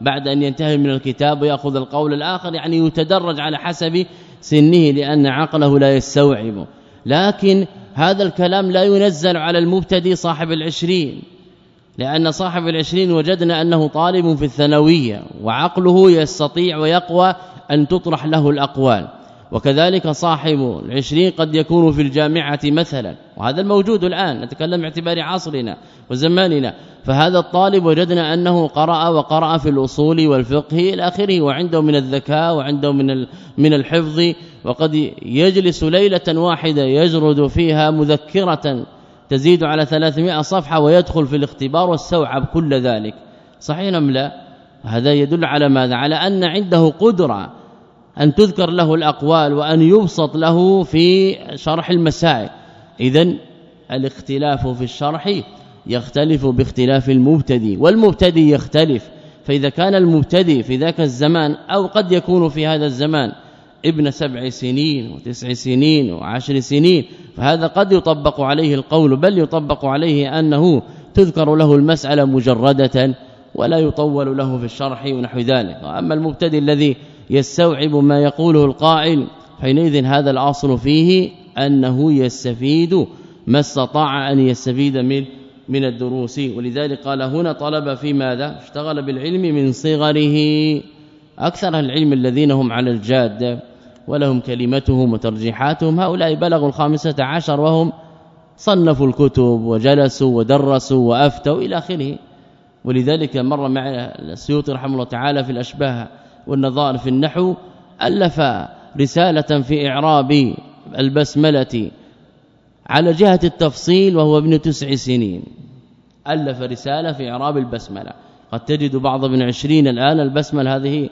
بعد أن ينتهي من الكتاب ويأخذ القول الآخر يعني يتدرج على حسب سنه لأن عقله لا يستوعب. لكن هذا الكلام لا ينزل على المبتدئ صاحب العشرين لأن صاحب العشرين وجدنا أنه طالب في الثانوية وعقله يستطيع ويقوى أن تطرح له الأقوال. وكذلك صاحب العشرين قد يكون في الجامعة مثلا. وهذا الموجود الآن نتكلم باعتبار عصرنا وزماننا. فهذا الطالب وجدنا أنه قرأ وقرأ في الأصول والفقه إلى آخره وعنده من الذكاء وعنده من من الحفظ. وقد يجلس ليلة واحدة يجرد فيها مذكرة تزيد على 300 صفحة ويدخل في الاختبار واستوعب كل ذلك. صحيح أم لا؟ هذا يدل على ماذا؟ على أن عنده قدرة أن تذكر له الأقوال وأن يبسط له في شرح المسائل. اذا الاختلاف في الشرح يختلف باختلاف المبتدئ والمبتدئ يختلف. فإذا كان المبتدئ في ذاك الزمان أو قد يكون في هذا الزمان ابن سبع سنين وتسع سنين وعشر سنين فهذا قد يطبق عليه القول بل يطبق عليه أنه تذكر له المسألة مجردة ولا يطول له في الشرح ونحو ذلك. وأما المبتدئ الذي يستوعب ما يقوله القائل حينئذ هذا الاصل فيه أنه يستفيد ما استطاع أن يستفيد من من الدروس. ولذلك قال هنا طلب في ماذا؟ اشتغل بالعلم من صغره. أكثر العلم الذين هم على الجاده ولهم كلمتهم وترجيحاتهم هؤلاء بلغوا الخامسة عشر وهم صنفوا الكتب وجلسوا ودرسوا وأفتوا إلى آخره. ولذلك مر مع السيوطي رحمه الله تعالى في الأشباه والنظائر في النحو ألف رسالة في إعراب البسملة على جهة التفصيل وهو ابن تسع سنين. ألف رسالة في إعراب البسملة. قد تجد بعض ابن عشرين الآن البسملة هذه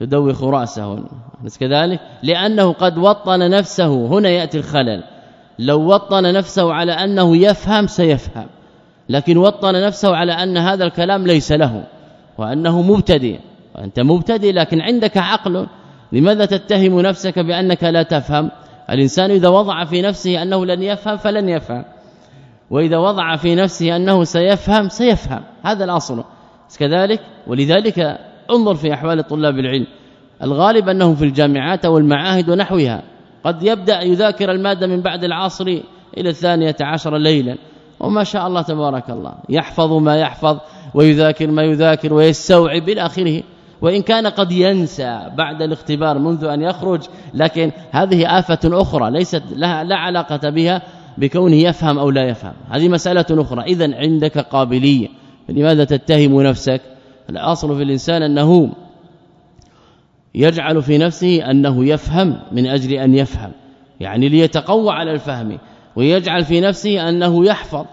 يدوخ رأسه. أليس كذلك؟ لأنه قد وطن نفسه. هنا يأتي الخلل. لو وطن نفسه على أنه يفهم سيفهم. لكن وطن نفسه على أن هذا الكلام ليس له وأنه مبتدئ. وانت مبتدئ لكن عندك عقل. لماذا تتهم نفسك بأنك لا تفهم؟ الإنسان إذا وضع في نفسه أنه لن يفهم فلن يفهم. وإذا وضع في نفسه أنه سيفهم سيفهم. هذا الأصل. كذلك ولذلك انظر في أحوال طلاب العلم. الغالب أنهم في الجامعات والمعاهد ونحوها. قد يبدأ يذاكر المادة من بعد العصر إلى الثانية عشر ليلا. وما شاء الله تبارك الله. يحفظ ما يحفظ ويذاكر ما يذاكر ويستوعب إلى آخره. وإن كان قد ينسى بعد الاختبار منذ أن يخرج لكن هذه آفة أخرى ليست لها لا علاقة بها بكونه يفهم أو لا يفهم. هذه مسألة أخرى. اذا عندك قابلية. لماذا تتهم نفسك؟ الأصل في الإنسان أنه يجعل في نفسه أنه يفهم من أجل أن يفهم يعني ليتقوى على الفهم ويجعل في نفسه أنه يحفظ.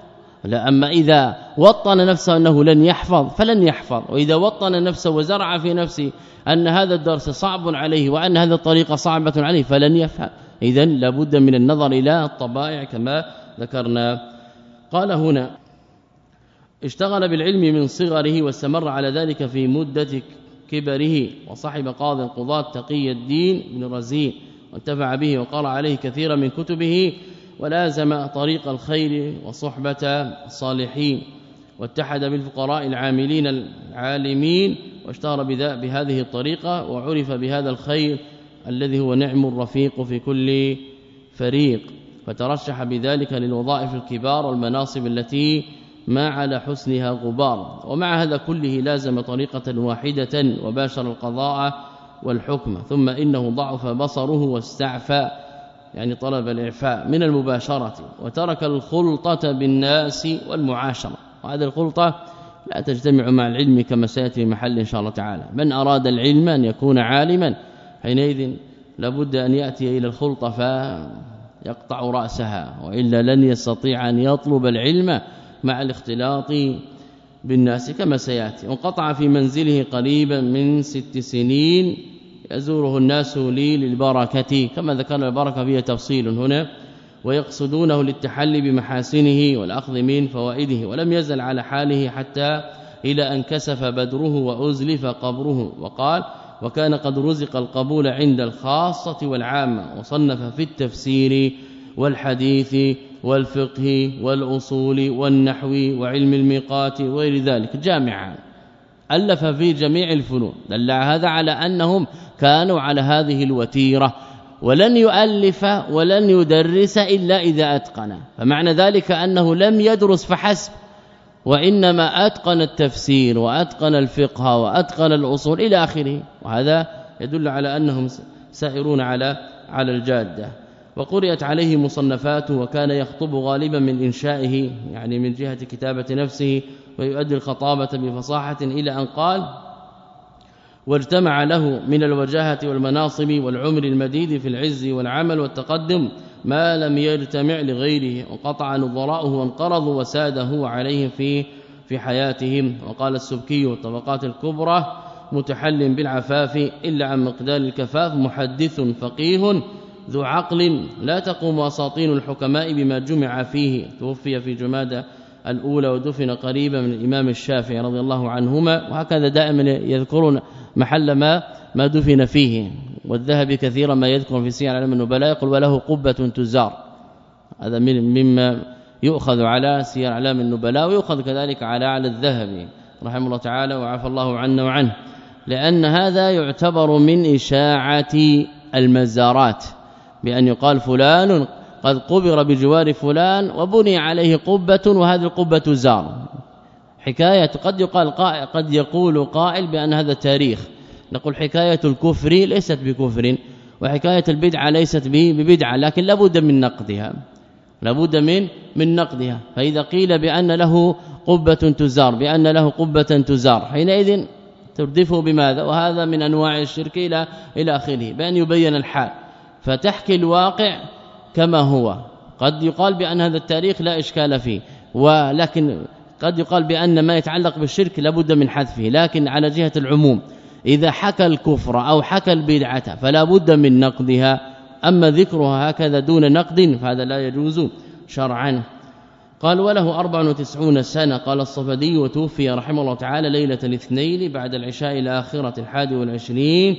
لا أما إذا وطن نفسه أنه لن يحفظ فلن يحفظ. وإذا وطن نفسه وزرع في نفسه أن هذا الدرس صعب عليه وأن هذا الطريقة صعبة عليه فلن يفهم. اذا لابد من النظر إلى الطبائع كما ذكرنا. قال هنا اشتغل بالعلم من صغره واستمر على ذلك في مدة كبره. وصاحب قاضي القضاة تقي الدين بن رزين وانتفع به وقرأ عليه كثيرا من كتبه. ولازم طريق الخير وصحبة الصالحين واتحد بالفقراء العاملين العالمين واشتهر بهذه الطريقة وعرف بهذا الخير الذي هو نعم الرفيق في كل فريق. فترشح بذلك للوظائف الكبار والمناصب التي ما على حسنها غبار. ومع هذا كله لازم طريقة واحدة وباشر القضاء والحكم. ثم إنه ضعف بصره واستعفى. يعني طلب الإعفاء من المباشرة وترك الخلطة بالناس والمعاشرة. وهذه الخلطة لا تجتمع مع العلم كما سيأتي محل إن شاء الله تعالى. من أراد العلم أن يكون عالما حينئذ لابد أن يأتي إلى الخلطة فيقطع رأسها وإلا لن يستطيع أن يطلب العلم مع الاختلاط بالناس كما سيأتي. وانقطع في منزله قريبا من ست سنين يزوره الناس لي للبركة كما ذكرنا البركة فيها تفصيل هنا ويقصدونه للتحلي بمحاسنه والأخذ من فوائده ولم يزل على حاله حتى إلى أن كسف بدره وأزلف قبره وقال وكان قد رزق القبول عند الخاصة والعامة وصنف في التفسير والحديث والفقه والأصول والنحو وعلم الميقات وغير ذلك جامعا ألف في جميع الفنون دل هذا على أنهم كانوا على هذه الوتيرة ولن يؤلف ولن يدرس إلا إذا أتقن. فمعنى ذلك أنه لم يدرس فحسب وإنما أتقن التفسير وأتقن الفقه وأتقن الأصول إلى آخره. وهذا يدل على أنهم سائرون على على الجادة. وقرئت عليه مصنفاته وكان يخطب غالبا من إنشائه يعني من جهة كتابة نفسه ويؤدي الخطابة بفصاحة إلى أن قال واجتمع له من الوجاهة والمناصب والعمر المديد في العز والعمل والتقدم ما لم يجتمع لغيره وقطع نظراؤه وانقرضوا وساده عليه في في حياتهم. وقال السبكي الطبقات الكبرى متحل بالعفاف إلا عن مقدار الكفاف محدث فقيه ذو عقل لا تقوم أساطين الحكماء بما جمع فيه. توفي في جمادى الأولى ودفن قريبا من الإمام الشافعي رضي الله عنهما. وهكذا دائما يذكرون محل ما ما دفن فيه. والذهب كثيرا ما يذكر في سير علم النبلاء يقول وله قبة تزار. هذا مما يؤخذ على سير اعلام النبلاء ويؤخذ كذلك على على الذهبي رحمه الله تعالى وعفى الله عنا وعنه. لأن هذا يعتبر من إشاعة المزارات. بأن يقال فلان قد قبر بجوار فلان وبني عليه قبة وهذه القبة زار حكاية قد يقال قائل قد يقول قائل بأن هذا تاريخ. نقول حكاية الكفر ليست بكفر وحكاية البدعة ليست ببدعة لكن لابد من نقدها. لابد من من نقدها. فإذا قيل بأن له قبة تزار بأن له قبة تزار حينئذ تردفه بماذا؟ وهذا من أنواع الشرك إلى إلى آخره بأن يبين الحال. فتحكي الواقع كما هو. قد يقال بأن هذا التاريخ لا إشكال فيه. ولكن قد يقال بأن ما يتعلق بالشرك لابد من حذفه لكن على جهة العموم إذا حكى الكفر أو حكى البدعة فلا بد من نقدها أما ذكرها هكذا دون نقد فهذا لا يجوز شرعا. قال وله 94 سنة. قال الصفدي وتوفي رحمه الله تعالى ليلة الاثنين بعد العشاء الآخرة الحادي والعشرين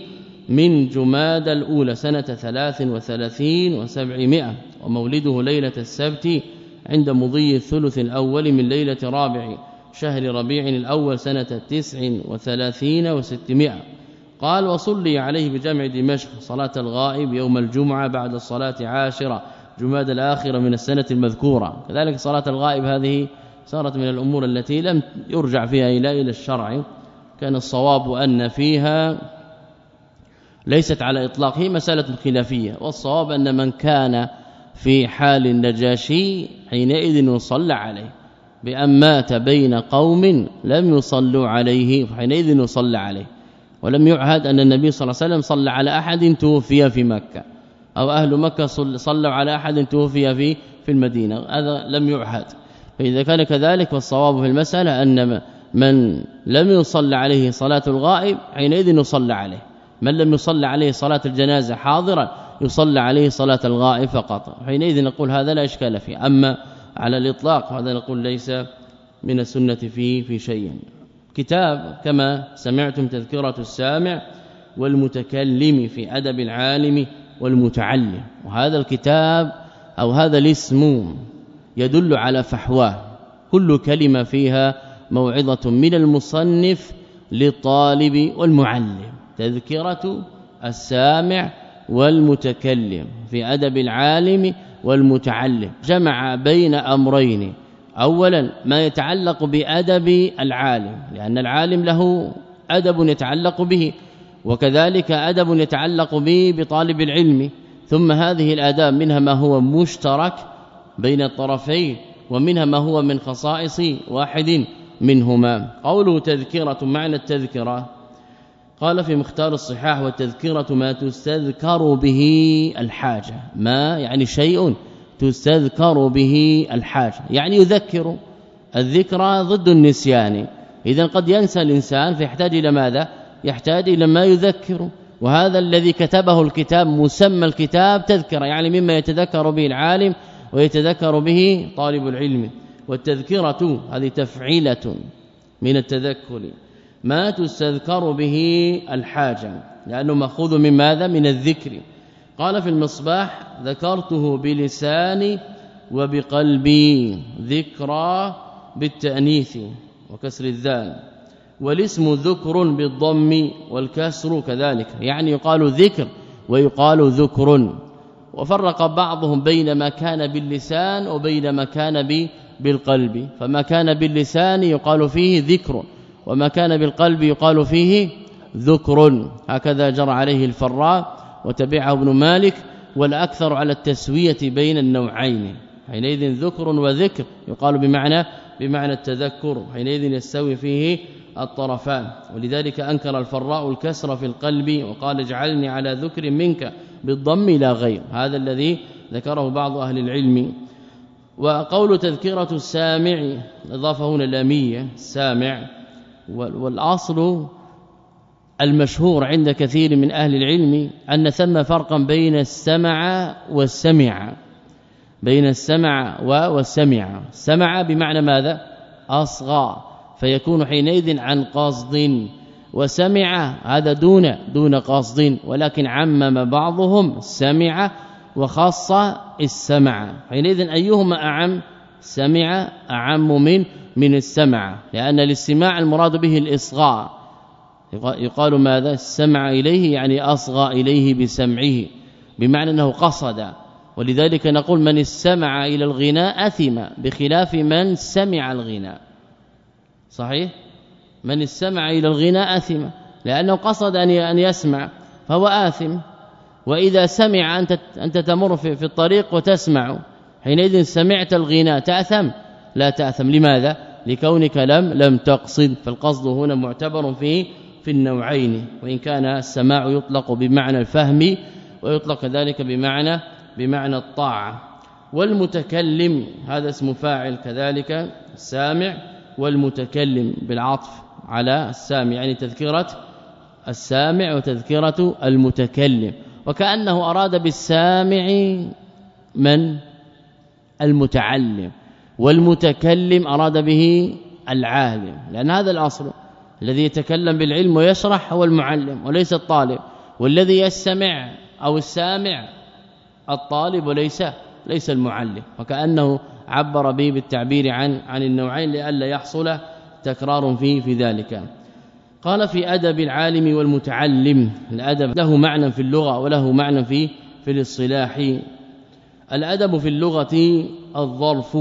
من جماد الأولى سنة 33 و700 ومولده ليلة السبت عند مضي الثلث الأول من ليلة رابع شهر ربيع الأول سنة 39 و600 قال وصلي عليه بجامع دمشق صلاة الغائب يوم الجمعة بعد الصلاة عاشرة جماد الآخرة من السنة المذكورة. كذلك صلاة الغائب هذه صارت من الأمور التي لم يرجع فيها إلى إلى الشرع. كان الصواب أن فيها ليست على اطلاق هي مسألة خلافية والصواب أن من كان في حال النجاشي حينئذ يصلى عليه بأن مات بين قوم لم يصلوا عليه حينئذ يصلى عليه. ولم يعهد أن النبي صلى الله عليه وسلم صلى على أحد توفي في مكة أو أهل مكة صلوا على أحد توفي في في المدينة هذا لم يعهد. فإذا كان كذلك فالصواب في المسألة أن من لم يصلى عليه صلاة الغائب حينئذ يصلى عليه. من لم يصلى عليه صلاة الجنازة حاضرا يصلى عليه صلاة الغائب فقط. حينئذ نقول هذا لا إشكال فيه. أما على الإطلاق هذا نقول ليس من السنة فيه في شيء. كتاب كما سمعتم تذكرة السامع والمتكلم في أدب العالم والمتعلم. وهذا الكتاب أو هذا الاسم يدل على فحواه. كل كلمة فيها موعظة من المصنف للطالب والمعلم. تذكرة السامع والمتكلم في أدب العالم والمتعلم. جمع بين أمرين. اولا ما يتعلق بأدب العالم لأن العالم له أدب يتعلق به وكذلك أدب يتعلق به بطالب العلم. ثم هذه الآداب منها ما هو مشترك بين الطرفين ومنها ما هو من خصائص واحد منهما. قوله تذكرة معنى التذكرة قال في مختار الصحاح والتذكرة ما تستذكر به الحاجة. ما يعني شيء تستذكر به الحاجة. يعني يذكر الذكرى ضد النسيان. اذا قد ينسى الإنسان فيحتاج إلى ماذا؟ يحتاج إلى ما يذكر. وهذا الذي كتبه الكتاب مسمى الكتاب تذكرة يعني مما يتذكر به العالم ويتذكر به طالب العلم. والتذكرة هذه تفعيلة من التذكر. ما تستذكر به الحاجة لأنه مأخوذ من ماذا؟ من الذكر. قال في المصباح ذكرته بلساني وبقلبي ذكرى بالتأنيث وكسر الذال والاسم ذكر بالضم والكسر كذلك. يعني يقال ذكر ويقال ذكر. وفرق بعضهم بين ما كان باللسان وبين ما كان بالقلب. فما كان باللسان يقال فيه ذكر. وما كان بالقلب يقال فيه ذكر. هكذا جرى عليه الفراء وتبعه ابن مالك والأكثر على التسوية بين النوعين. حينئذ ذكر وذكر يقال بمعنى بمعنى التذكر. حينئذ يستوي فيه الطرفان. ولذلك أنكر الفراء الكسر في القلب وقال اجعلني على ذكر منك بالضم لا غير. هذا الذي ذكره بعض أهل العلم. وقول تذكرة السامع إضافة هنا لامية سامع. والأصل المشهور عند كثير من أهل العلم أن ثم فرقا بين السمع والسمع. بين السمع والسمع. سمع بمعنى ماذا؟ أصغى. فيكون حينئذ عن قصد. وسمع هذا دون دون قصد. ولكن عمم بعضهم سمع وخص السمع. حينئذ أيهما أعم؟ سمع أعم من من السمع لأن الاستماع المراد به الإصغاء. يقال ماذا؟ السمع إليه يعني أصغى إليه بسمعه بمعنى أنه قصد. ولذلك نقول من استمع إلى الغناء أثم بخلاف من سمع الغناء. صحيح؟ من استمع إلى الغناء أثم لأنه قصد أن يسمع فهو آثم. وإذا سمع أنت أنت تمر في, الطريق وتسمع حينئذ سمعت الغناء تاثم لا تأثم. لماذا؟ لكونك لم لم تقصد. فالقصد هنا معتبر في في النوعين. وإن كان السماع يطلق بمعنى الفهم ويطلق كذلك بمعنى بمعنى الطاعة. والمتكلم هذا اسم فاعل كذلك السامع. والمتكلم بالعطف على السامع يعني تذكرة السامع وتذكرة المتكلم. وكأنه أراد بالسامع من؟ المتعلم. والمتكلم أراد به العالم لأن هذا الأصل. الذي يتكلم بالعلم ويشرح هو المعلم وليس الطالب. والذي يستمع أو السامع الطالب وليس ليس المعلم. وكأنه عبر به بالتعبير عن عن النوعين لئلا يحصل تكرار فيه في ذلك. قال في أدب العالم والمتعلم الأدب له معنى في اللغة وله معنى في في الاصطلاح. الأدب في اللغة الظرف.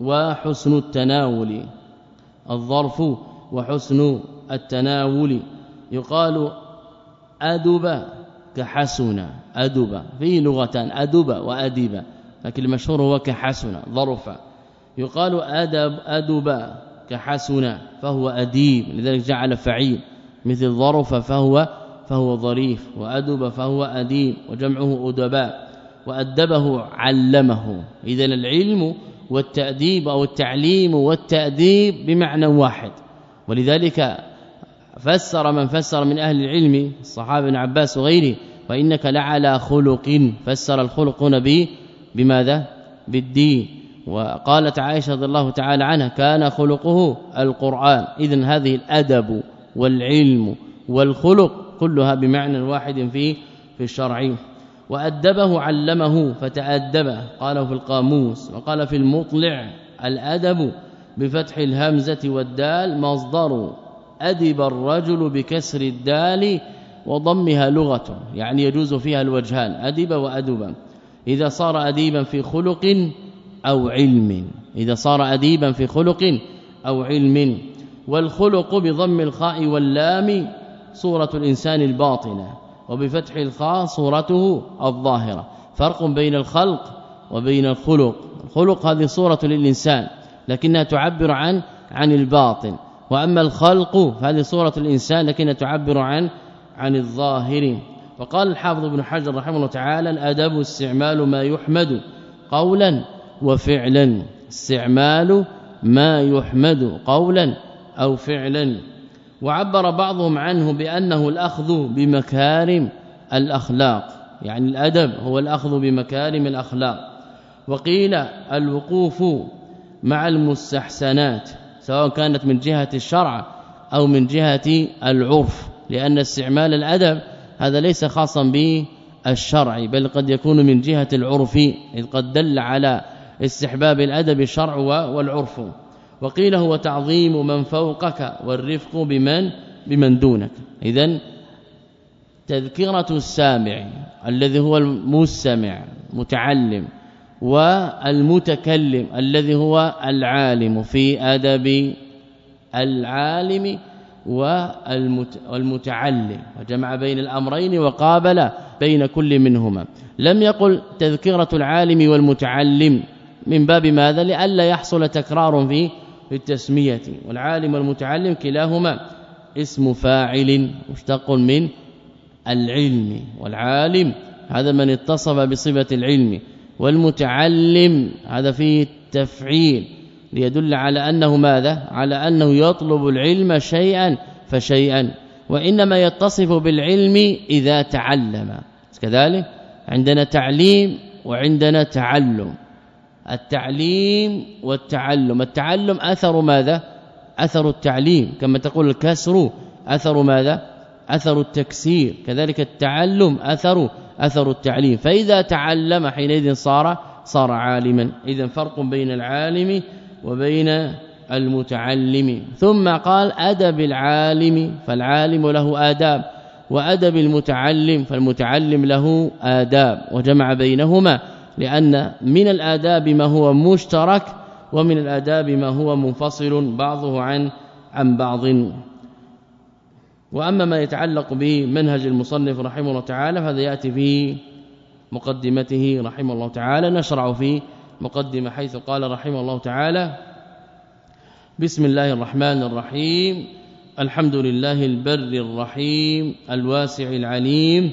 وحسن التناول الظرف وحسن التناول. يقال أدب كحسن أدب في لغتان أدب وأدب لكن المشهور هو كحسن ظرف. يقال أدب أدب كحسن فهو أديب لذلك جعل فعيل. مثل ظرف فهو فهو ظريف وأدب فهو أديب وجمعه أدباء. وأدبه علمه. اذا العلم والتأديب أو التعليم والتأديب بمعنى واحد. ولذلك فسر من فسر من أهل العلم الصحابة ابن عباس وغيره وانك لعلى خلق فسر الخلق هنا بماذا؟ بالدين. وقالت عائشة رضي الله تعالى عنها كان خلقه القرآن. اذا هذه الأدب والعلم والخلق كلها بمعنى واحد في في الشرع. وأدبه علمه فتادب قاله في القاموس وقال في المطلع الأدب بفتح الهمزة والدال مصدر. أدب الرجل بكسر الدال وضمها لغة يعني يجوز فيها الوجهان أدب وأدبا إذا صار أديبا في خلق أو علم. إذا صار أديبا في خلق أو علم. والخلق بضم الخاء واللام صورة الإنسان الباطنة. وبفتح الخاء صورته الظاهرة. فرق بين الخلق وبين الخلق. الخلق هذه صورة للإنسان لكنها تعبر عن عن الباطن. وأما الخلق فهذه صورة الإنسان لكنها تعبر عن عن الظاهر. وقال الحافظ ابن حجر رحمه الله تعالى الأدب استعمال ما يحمد قولا وفعلا. استعمال ما يحمد قولا أو فعلا. وعبر بعضهم عنه بأنه الأخذ بمكارم الأخلاق يعني الأدب هو الأخذ بمكارم الأخلاق. وقيل الوقوف مع المستحسنات سواء كانت من جهة الشرع أو من جهة العرف لأن استعمال الأدب هذا ليس خاصا بالشرع بل قد يكون من جهة العرف إذ قد دل على استحباب الأدب الشرع والعرف. وقيل هو تعظيم من فوقك والرفق بمن بمن دونك. اذا تذكرة السامع الذي هو المستمع متعلم والمتكلم الذي هو العالم في أدب العالم والمتعلم. وجمع بين الأمرين وقابل بين كل منهما. لم يقل تذكرة العالم والمتعلم من باب ماذا؟ لئلا يحصل تكرار في التسميه والعالم والمتعلم كلاهما اسم فاعل مشتق من العلم والعالم هذا من اتصف بصفة العلم والمتعلم هذا فيه التفعيل ليدل على أنه ماذا؟ على أنه يطلب العلم شيئا فشيئا وإنما يتصف بالعلم إذا تعلم كذلك عندنا تعليم وعندنا تعلم. التعليم والتعلم. التعلم أثر ماذا؟ أثر التعليم. كما تقول الكسر أثر ماذا؟ أثر التكسير. كذلك التعلم أثر أثر التعليم. فإذا تعلم حينئذ صار صار عالما. إذا فرق بين العالم وبين المتعلم. ثم قال أدب العالم فالعالم له آداب. وأدب المتعلم فالمتعلم له آداب. وجمع بينهما. لأن من الآداب ما هو مشترك ومن الآداب ما هو منفصل بعضه عن عن بعض. وأما ما يتعلق بمنهج المصنف رحمه الله تعالى فهذا يأتي في مقدمته رحمه الله تعالى. نشرع في مقدمة حيث قال رحمه الله تعالى بسم الله الرحمن الرحيم الحمد لله البر الرحيم الواسع العليم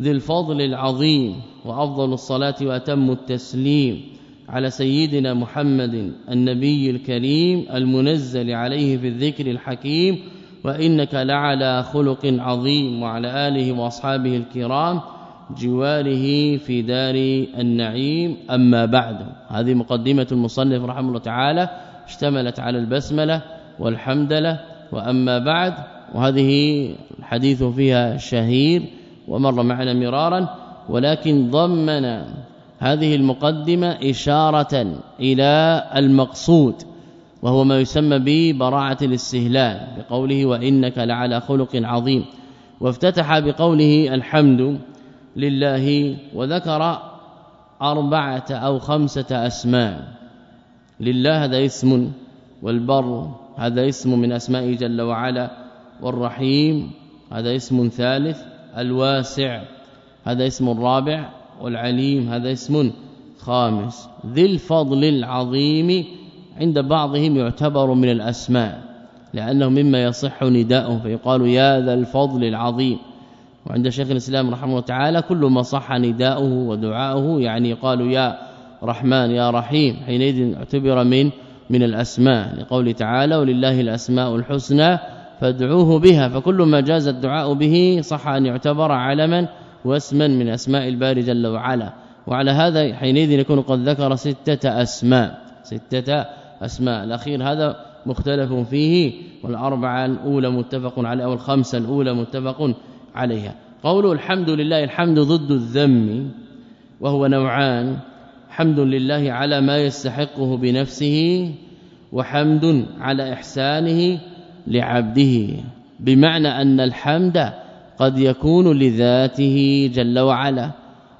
ذي الفضل العظيم وأفضل الصلاة وأتم التسليم على سيدنا محمد النبي الكريم المنزل عليه في الذكر الحكيم وإنك لعلى خلق عظيم وعلى آله وأصحابه الكرام جواره في دار النعيم. أما بعد هذه مقدمة المصنف رحمه الله تعالى اشتملت على البسملة والحمدلة. وأما بعد وهذه الحديث فيها شهير ومر معنا مرارا ولكن ضمن هذه المقدمة إشارة إلى المقصود وهو ما يسمى ببراعة الاستهلال بقوله وإنك لعلى خلق عظيم. وافتتح بقوله الحمد لله وذكر أربعة أو خمسة أسماء. لله هذا اسم والبر هذا اسم من اسماء جل وعلا والرحيم هذا اسم ثالث الواسع هذا اسم الرابع والعليم هذا اسم خامس. ذي الفضل العظيم عند بعضهم يعتبر من الأسماء لأنه مما يصح نداؤه فيقال يا ذا الفضل العظيم. وعند شيخ الإسلام رحمه الله تعالى كل ما صح نداؤه ودعاؤه يعني يقال يا رحمن يا رحيم حينئذ اعتبر من من الأسماء. لقول تعالى ولله الأسماء الحسنى فادعوه بها فكل ما جاز الدعاء به صح أن يعتبر علما واسما من أسماء الباري جل وعلا. وعلى هذا حينئذ يكون قد ذكر ستة أسماء ستة أسماء. الأخير هذا مختلف فيه والأربعة الأولى متفق عليها أو الخمسة الأولى متفق عليها. قول الحمد لله الحمد ضد الذم وهو نوعان. حمد لله على ما يستحقه بنفسه وحمد على إحسانه لعبده بمعنى أن الحمد قد يكون لذاته جل وعلا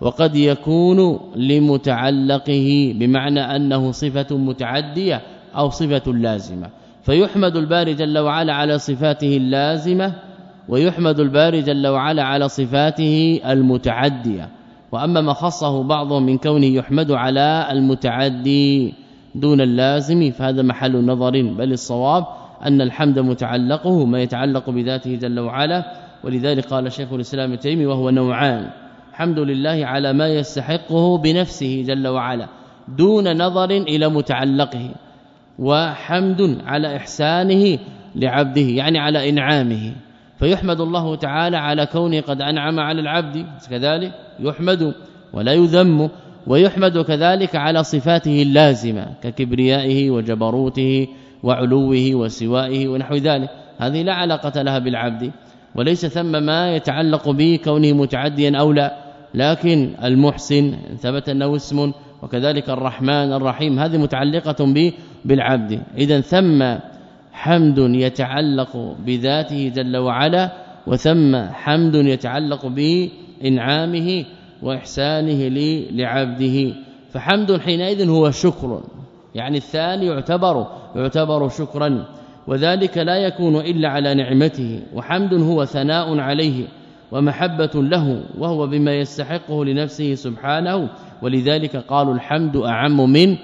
وقد يكون لمتعلقه بمعنى أنه صفة متعدية أو صفة لازمة. فيحمد الباري جل وعلا على صفاته اللازمة ويحمد الباري جل وعلا على صفاته المتعدية. وأما ما خصه بعضهم من كونه يحمد على المتعدي دون اللازم فهذا محل نظر بل الصواب أن الحمد متعلقه ما يتعلق بذاته جل وعلا. ولذلك قال شيخ الإسلام تيمي وهو نوعان حمد لله على ما يستحقه بنفسه جل وعلا دون نظر إلى متعلقه وحمد على إحسانه لعبده يعني على إنعامه. فيحمد الله تعالى على كونه قد أنعم على العبد كذلك يحمد ولا يذم ويحمد كذلك على صفاته اللازمة ككبريائه وجبروته وعلوه وسوائه ونحو ذلك. هذه لا علاقة لها بالعبد وليس ثم ما يتعلق به كونه متعديا أو لا. لكن المحسن ثبت أنه اسم وكذلك الرحمن الرحيم هذه متعلقة به بالعبد. اذا ثم حمد يتعلق بذاته جل وعلا وثم حمد يتعلق بإنعامه وإحسانه لعبده. فحمد حينئذ هو شكر. يعني الثاني يعتبر يعتبر شكرا وذلك لا يكون إلا على نعمته وحمد هو ثناء عليه ومحبة له وهو بما يستحقه لنفسه سبحانه ولذلك قالوا الحمد أعم من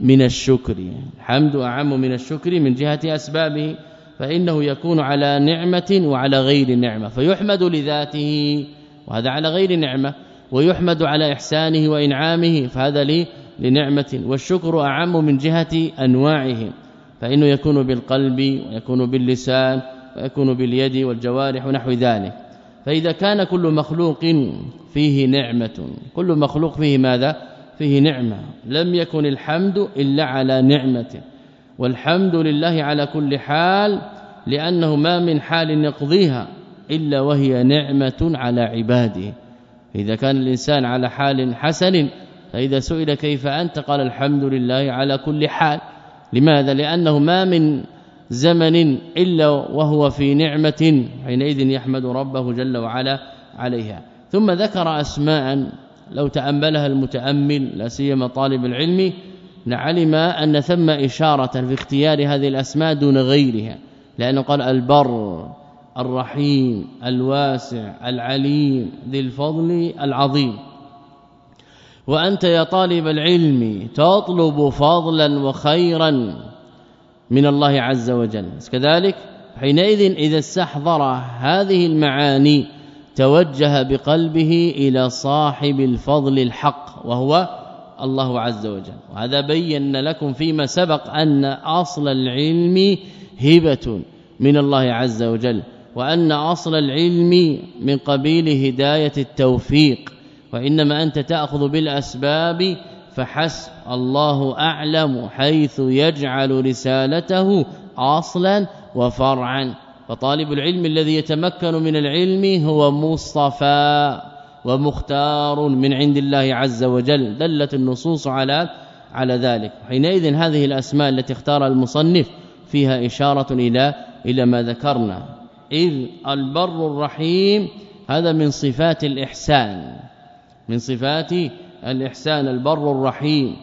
من الشكر. الحمد أعم من الشكر من جهة أسبابه فإنه يكون على نعمة وعلى غير نعمة فيحمد لذاته وهذا على غير نعمة ويحمد على إحسانه وإنعامه فهذا لي لنعمة والشكر أعم من جهة أنواعه فإنه يكون بالقلب ويكون باللسان ويكون باليد والجوارح ونحو ذلك. فإذا كان كل مخلوق فيه نعمة. كل مخلوق فيه ماذا؟ فيه نعمة. لم يكن الحمد إلا على نعمة. والحمد لله على كل حال لأنه ما من حال يقضيها إلا وهي نعمة على عباده. إذا كان الإنسان على حال حسن فإذا سئل كيف أنت؟ قال الحمد لله على كل حال. لماذا؟ لأنه ما من زمن إلا وهو في نعمة حينئذ يحمد ربه جل وعلا عليها. ثم ذكر أسماء لو تأملها المتأمل لا سيما طالب العلم لعلم أن ثم إشارة في اختيار هذه الأسماء دون غيرها. لأنه قال البر الرحيم الواسع العليم ذي الفضل العظيم. وأنت يا طالب العلم تطلب فضلا وخيرا من الله عز وجل. كذلك حينئذ إذا استحضر هذه المعاني توجه بقلبه إلى صاحب الفضل الحق وهو الله عز وجل. وهذا بين لكم فيما سبق أن أصل العلم هبة من الله عز وجل وأن أصل العلم من قبيل هداية التوفيق. وإنما أنت تأخذ بالأسباب فحسب الله أعلم حيث يجعل رسالته أصلا وفرعا. فطالب العلم الذي يتمكن من العلم هو مصطفى ومختار من عند الله عز وجل. دلت النصوص على على ذلك. حينئذ هذه الأسماء التي اختارها المصنف فيها إشارة إلى إلى ما ذكرنا. إذ البر الرحيم هذا من صفات الإحسان. من صفات الإحسان البر الرحيم.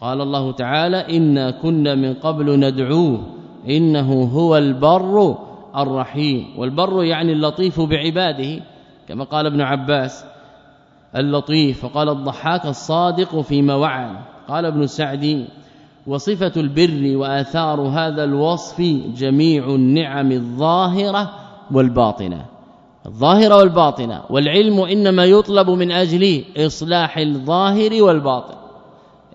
قال الله تعالى إنا كنا من قبل ندعوه إنه هو البر الرحيم. والبر يعني اللطيف بعباده كما قال ابن عباس. اللطيف وقال الضحاك الصادق فيما وعد قال ابن سعدي وصفة البر وآثار هذا الوصف جميع النعم الظاهرة والباطنة. الظاهرة والباطنة والعلم إنما يطلب من أجل إصلاح الظاهر والباطن.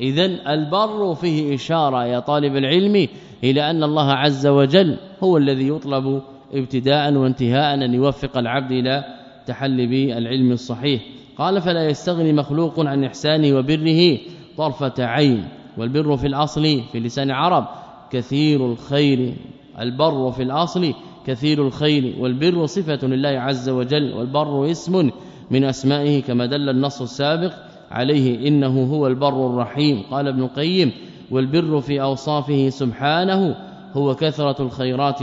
اذا البر فيه إشارة يا طالب العلم إلى أن الله عز وجل هو الذي يطلب ابتداء وانتهاء أن يوفق العبد إلى تحلي بالعلم الصحيح. قال فلا يستغني مخلوق عن إحسانه وبره طرفة عين والبر في الأصل في لسان عرب كثير الخير البر في الأصل كثير الخير والبر صفة لله عز وجل والبر اسم من أسمائه كما دل النص السابق عليه إنه هو البر الرحيم. قال ابن القيم والبر في أوصافه سبحانه هو كثرة الخيرات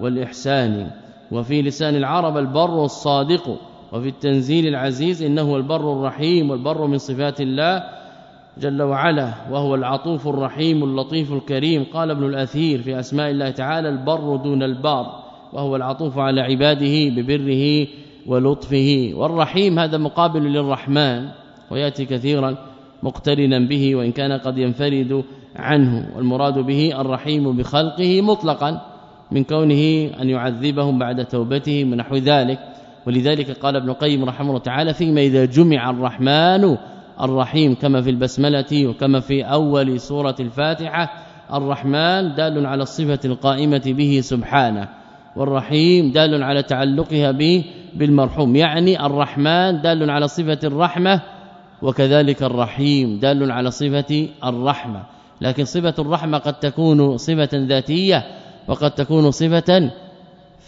والإحسان. وفي لسان العرب البر الصادق وفي التنزيل العزيز إنه البر الرحيم والبر من صفات الله جل وعلا وهو العطوف الرحيم اللطيف الكريم. قال ابن الأثير في أسماء الله تعالى البر دون البار وهو العطوف على عباده ببره ولطفه. والرحيم هذا مقابل للرحمن ويأتي كثيرا مقترنا به وإن كان قد ينفرد عنه. والمراد به الرحيم بخلقه مطلقا من كونه أن يعذبهم بعد توبتهم ونحو ذلك. ولذلك قال ابن القيم رحمه الله تعالى فيما إذا جمع الرحمن الرحيم كما في البسملة وكما في أول سورة الفاتحة الرحمن دال على الصفة القائمة به سبحانه والرحيم دال على تعلقها به بالمرحوم يعني الرحمن دال على صفة الرحمة وكذلك الرحيم دال على صفة الرحمة لكن صفة الرحمة قد تكون صفة ذاتية وقد تكون صفة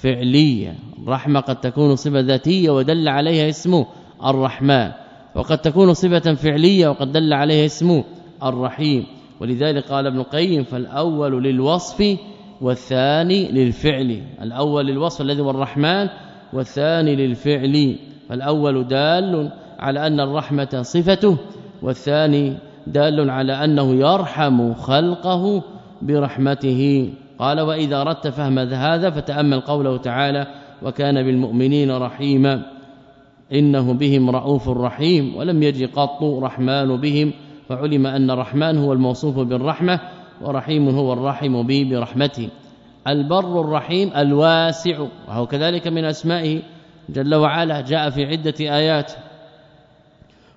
فعلية الرحمة قد تكون صفة ذاتية ودل عليها اسمه الرحمن. وقد تكون صفة فعلية وقد دل عليها اسمه الرحيم. ولذلك قال ابن القيم فالأول للوصف والثاني للفعل. الأول للوصف الذي هو الرحمن والثاني للفعل. فالأول دال على أن الرحمة صفته والثاني دال على أنه يرحم خلقه برحمته. قال وإذا أردت فهم هذا فتأمل قوله تعالى وكان بالمؤمنين رحيما. إنه بهم رؤوف رحيم ولم يجي قط رحمن بهم فعلم أن الرحمن هو الموصوف بالرحمة ورحيم هو الراحم به برحمته. البر الرحيم الواسع وهو كذلك من أسمائه. جل وعلا جاء في عدة آيات.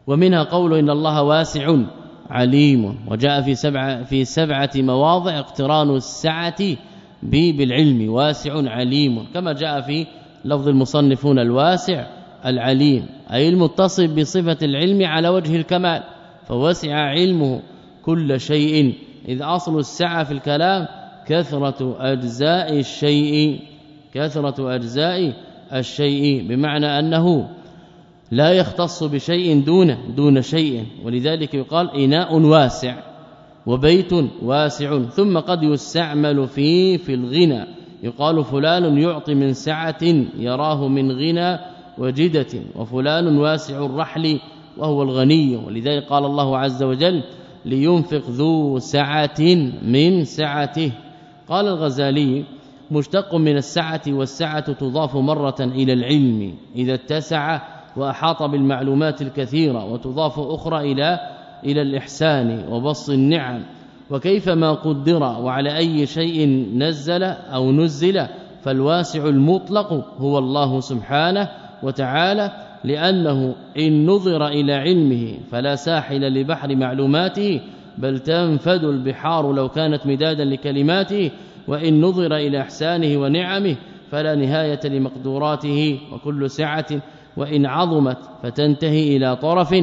ومنها قول إن الله واسع عليم وجاء في سبعه في سبعة مواضع اقتران السعة بالعلم واسع عليم كما جاء في لفظ المصنفون الواسع. العليم أي المتصف بصفة العلم على وجه الكمال فوسع علمه كل شيء. إذ أصل السعة في الكلام كثرة أجزاء الشيء كثرة أجزاء الشيء بمعنى أنه لا يختص بشيء دون دون شيء. ولذلك يقال إناء واسع وبيت واسع ثم قد يستعمل فيه في الغنى. يقال فلان يعطي من سعة يراه من غنى وجدة وفلان واسع الرحل وهو الغني ولذلك قال الله عز وجل لينفق ذو سعة من سعته. قال الغزالي مشتق من السعة والسعة تضاف مرة إلى العلم إذا اتسع وأحاط بالمعلومات الكثيرة وتضاف أخرى إلى إلى الإحسان وبسط النعم. وكيفما قدر وعلى أي شيء نزل أو نزل فالواسع المطلق هو الله سبحانه وتعالى لأنه إن نظر إلى علمه فلا ساحل لبحر معلوماته بل تنفد البحار لو كانت مدادا لكلماته وإن نظر إلى إحسانه ونعمه فلا نهاية لمقدوراته وكل سعة وإن عظمت فتنتهي إلى طرف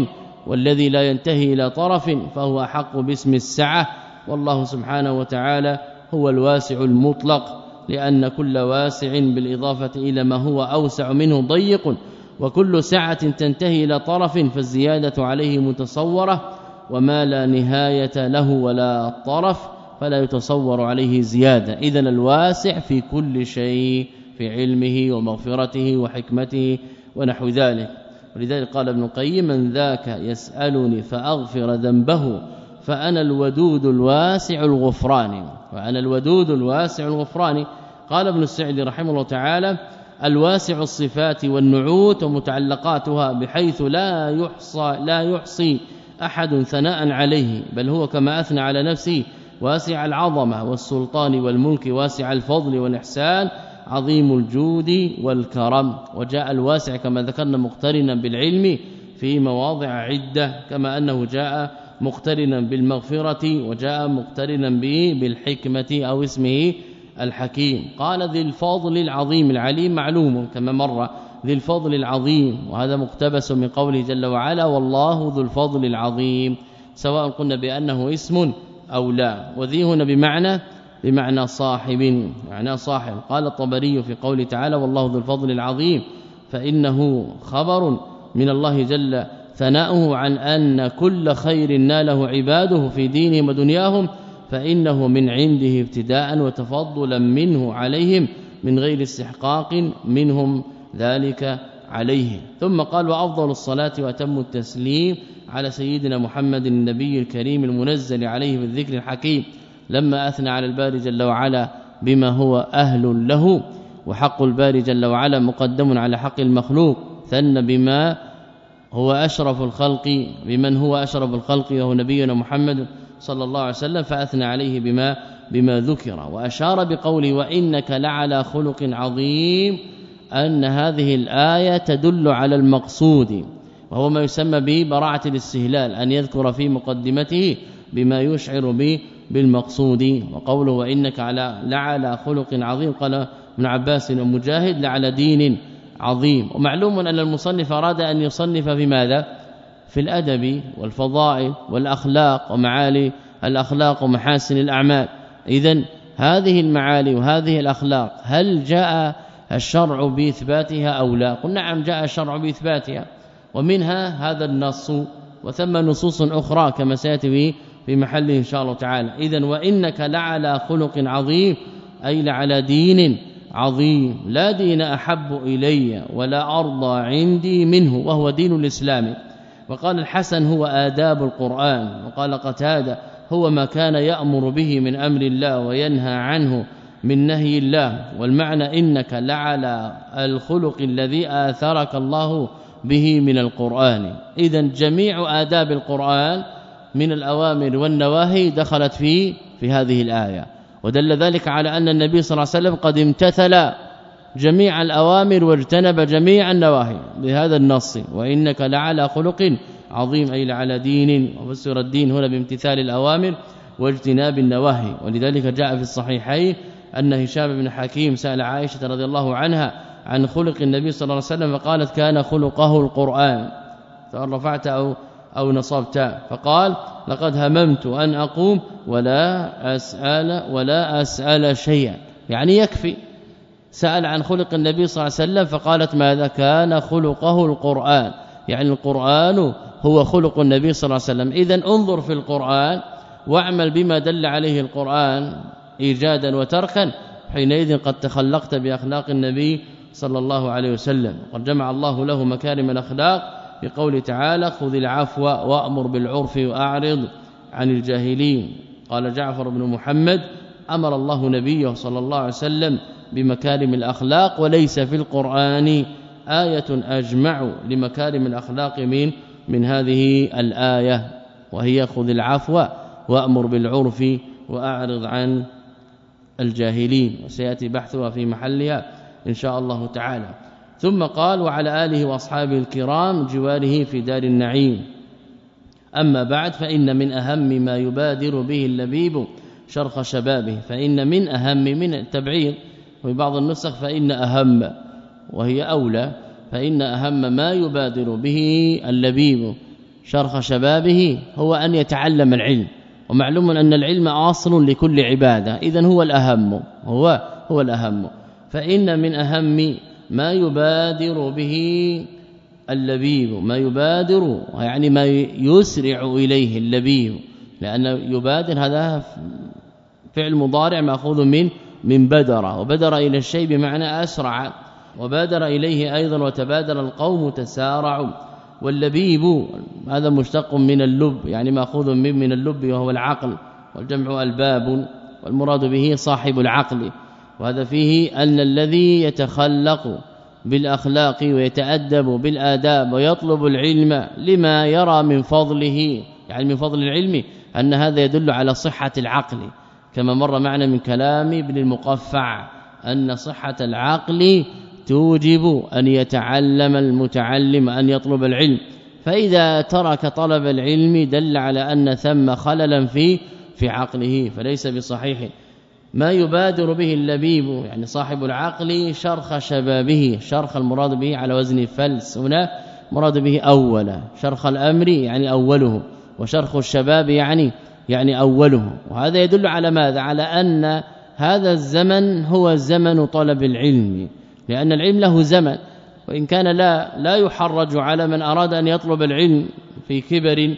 والذي لا ينتهي إلى طرف فهو حق باسم السعة والله سبحانه وتعالى هو الواسع المطلق. لأن كل واسع بالإضافة إلى ما هو أوسع منه ضيق وكل سعة تنتهي إلى طرف فالزيادة عليه متصورة وما لا نهاية له ولا طرف فلا يتصور عليه زيادة. اذا الواسع في كل شيء في علمه ومغفرته وحكمته ونحو ذلك. ولذلك قال ابن القيم من ذاك يسألني فأغفر ذنبه فأنا الودود الواسع الغفران. وأنا الودود الواسع الغفران قال ابن السعدي رحمه الله تعالى الواسع الصفات والنعوت ومتعلقاتها بحيث لا يحصى لا يحصي أحد ثناء عليه بل هو كما أثنى على نفسه واسع العظمة والسلطان والملك واسع الفضل والإحسان عظيم الجود والكرم. وجاء الواسع كما ذكرنا مقترنا بالعلم في مواضع عدة كما أنه جاء مقترنا بالمغفرة وجاء مقترنا به بالحكمة أو اسمه الحكيم. قال ذي الفضل العظيم العليم معلوم كما مر. ذي الفضل العظيم وهذا مقتبس من قوله جل وعلا والله ذو الفضل العظيم. سواء قلنا بأنه اسم أو لا. وذي هنا بمعنى بمعنى صاحب معنى صاحب. قال الطبري في قوله تعالى والله ذو الفضل العظيم. فإنه خبر من الله جل ثناؤه عن أن كل خير ناله عباده في دينهم ودنياهم فإنه من عنده ابتداء وتفضلا منه عليهم من غير استحقاق منهم ذلك عليه ثم قال وأفضل الصلاة وأتم التسليم على سيدنا محمد النبي الكريم المنزل عليه بالذكر الحكيم لما أثنى على الباري جل وعلا بما هو أهل له. وحق الباري جل وعلا مقدم على حق المخلوق ثن بما هو أشرف الخلق بمن هو أشرف الخلق وهو نبينا محمد صلى الله عليه وسلم فأثنى عليه بما بما ذكر. وأشار بقوله وإنك لعلى خلق عظيم أن هذه الآية تدل على المقصود وهو ما يسمى به براعه الاستهلال أن يذكر في مقدمته بما يشعر به بالمقصود. وقوله وإنك على لعلى خلق عظيم قال ابن عباس ومجاهد لعلى دين عظيم. ومعلوم أن المصنف أراد أن يصنف في ماذا في الأدب والفضائل والأخلاق ومعالي الأخلاق ومحاسن الأعمال. اذا هذه المعالي وهذه الأخلاق هل جاء الشرع بإثباتها أو لا؟ قلنا نعم جاء الشرع بإثباتها ومنها هذا النص وثم نصوص أخرى كما سيأتي في محله إن شاء الله تعالى. اذا وإنك لعلى خلق عظيم أي لعلى دين عظيم. لا دين أحب إلي ولا أرضى عندي منه وهو دين الإسلام. وقال الحسن هو آداب القرآن وقال قتادة هو ما كان يأمر به من أمر الله وينهى عنه من نهي الله والمعنى إنك لعلى الخلق الذي آثرك الله به من القرآن. اذا جميع آداب القرآن من الأوامر والنواهي دخلت في في هذه الآية. ودل ذلك على أن النبي صلى الله عليه وسلم قد امتثل جميع الأوامر واجتنب جميع النواهي بهذا النص وإنك لعلى خلق عظيم أي لعلى دين. وفسر الدين هنا بامتثال الأوامر واجتناب النواهي. ولذلك جاء في الصحيحين أن هشام بن حكيم سأل عائشة رضي الله عنها عن خلق النبي صلى الله عليه وسلم فقالت كان خلقه القرآن. سواء رفعت أو أو نصبت. فقال لقد هممت أن أقوم ولا أسأل ولا أسأل شيئا. يعني يكفي. سأل عن خلق النبي صلى الله عليه وسلم فقالت ماذا كان خلقه القرآن؟ يعني القرآن هو خلق النبي صلى الله عليه وسلم. اذا انظر في القرآن واعمل بما دل عليه القرآن إيجادا وتركا حينئذ قد تخلقت بأخلاق النبي صلى الله عليه وسلم. قد جمع الله له مكارم الأخلاق. بقول تعالى خذ العفو وأمر بالعرف وأعرض عن الجاهلين. قال جعفر بن محمد أمر الله نبيه صلى الله عليه وسلم بمكارم الأخلاق وليس في القرآن آية أجمع لمكارم الأخلاق من من هذه الآية. وهي خذ العفو وأمر بالعرف وأعرض عن الجاهلين. وسيأتي بحثها في محلها إن شاء الله تعالى. ثم قال وعلى آله وأصحابه الكرام جواره في دار النعيم. أما بعد فإن من أهم ما يبادر به اللبيب شرخ شبابه. فإن من أهم من التبعير وفي بعض النسخ فإن أهم وهي أولى فإن أهم ما يبادر به اللبيب شرخ شبابه هو أن يتعلم العلم ومعلوم أن العلم أصل لكل عبادة اذا هو الأهم هو هو الأهم. فإن من أهم ما يبادر به اللبيب ما يبادر يعني ما يسرع إليه اللبيب لأن يبادر هذا فعل مضارع مأخوذ من من بدر وبدر إلى الشيء بمعنى أسرع وبادر إليه أيضا وتبادر القوم تسارعوا واللبيب هذا مشتق من اللب يعني مأخوذ من من اللب وهو العقل والجمع ألباب والمراد به صاحب العقل وهذا فيه أن الذي يتخلق بالأخلاق ويتأدب بالآداب ويطلب العلم لما يرى من فضله يعني من فضل العلم أن هذا يدل على صحة العقل. كما مر معنا من كلام ابن المقفع أن صحة العقل توجب أن يتعلم المتعلم أن يطلب العلم. فإذا ترك طلب العلم دل على أن ثم خللا في في عقله فليس بصحيح. ما يبادر به اللبيب يعني صاحب العقل شرخ شبابه شرخ المراد به على وزن فلس هنا مراد به أولا. شرخ الأمر يعني أوله وشرخ الشباب يعني يعني أوله. وهذا يدل على ماذا؟ على أن هذا الزمن هو زمن طلب العلم لأن العلم له زمن. وإن كان لا لا يحرج على من أراد أن يطلب العلم في كبر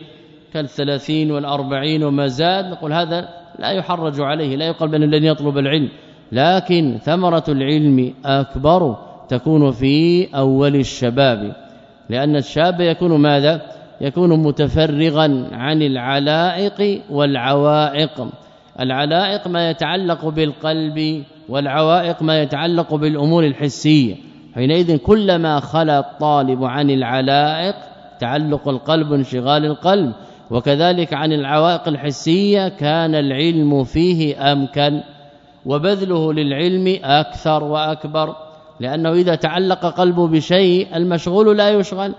كالثلاثين والأربعين وما زاد نقول هذا لا يحرج عليه لا يقال بأن لن يطلب العلم. لكن ثمرة العلم أكبر تكون في أول الشباب لأن الشاب يكون ماذا؟ يكون متفرغا عن العلائق والعوائق. العلائق ما يتعلق بالقلب والعوائق ما يتعلق بالأمور الحسية. حينئذ كلما خلا الطالب عن العلائق تعلق القلب انشغال القلب. وكذلك عن العوائق الحسية كان العلم فيه أمكن وبذله للعلم أكثر وأكبر. لأنه إذا تعلق قلبه بشيء المشغول لا يشغل.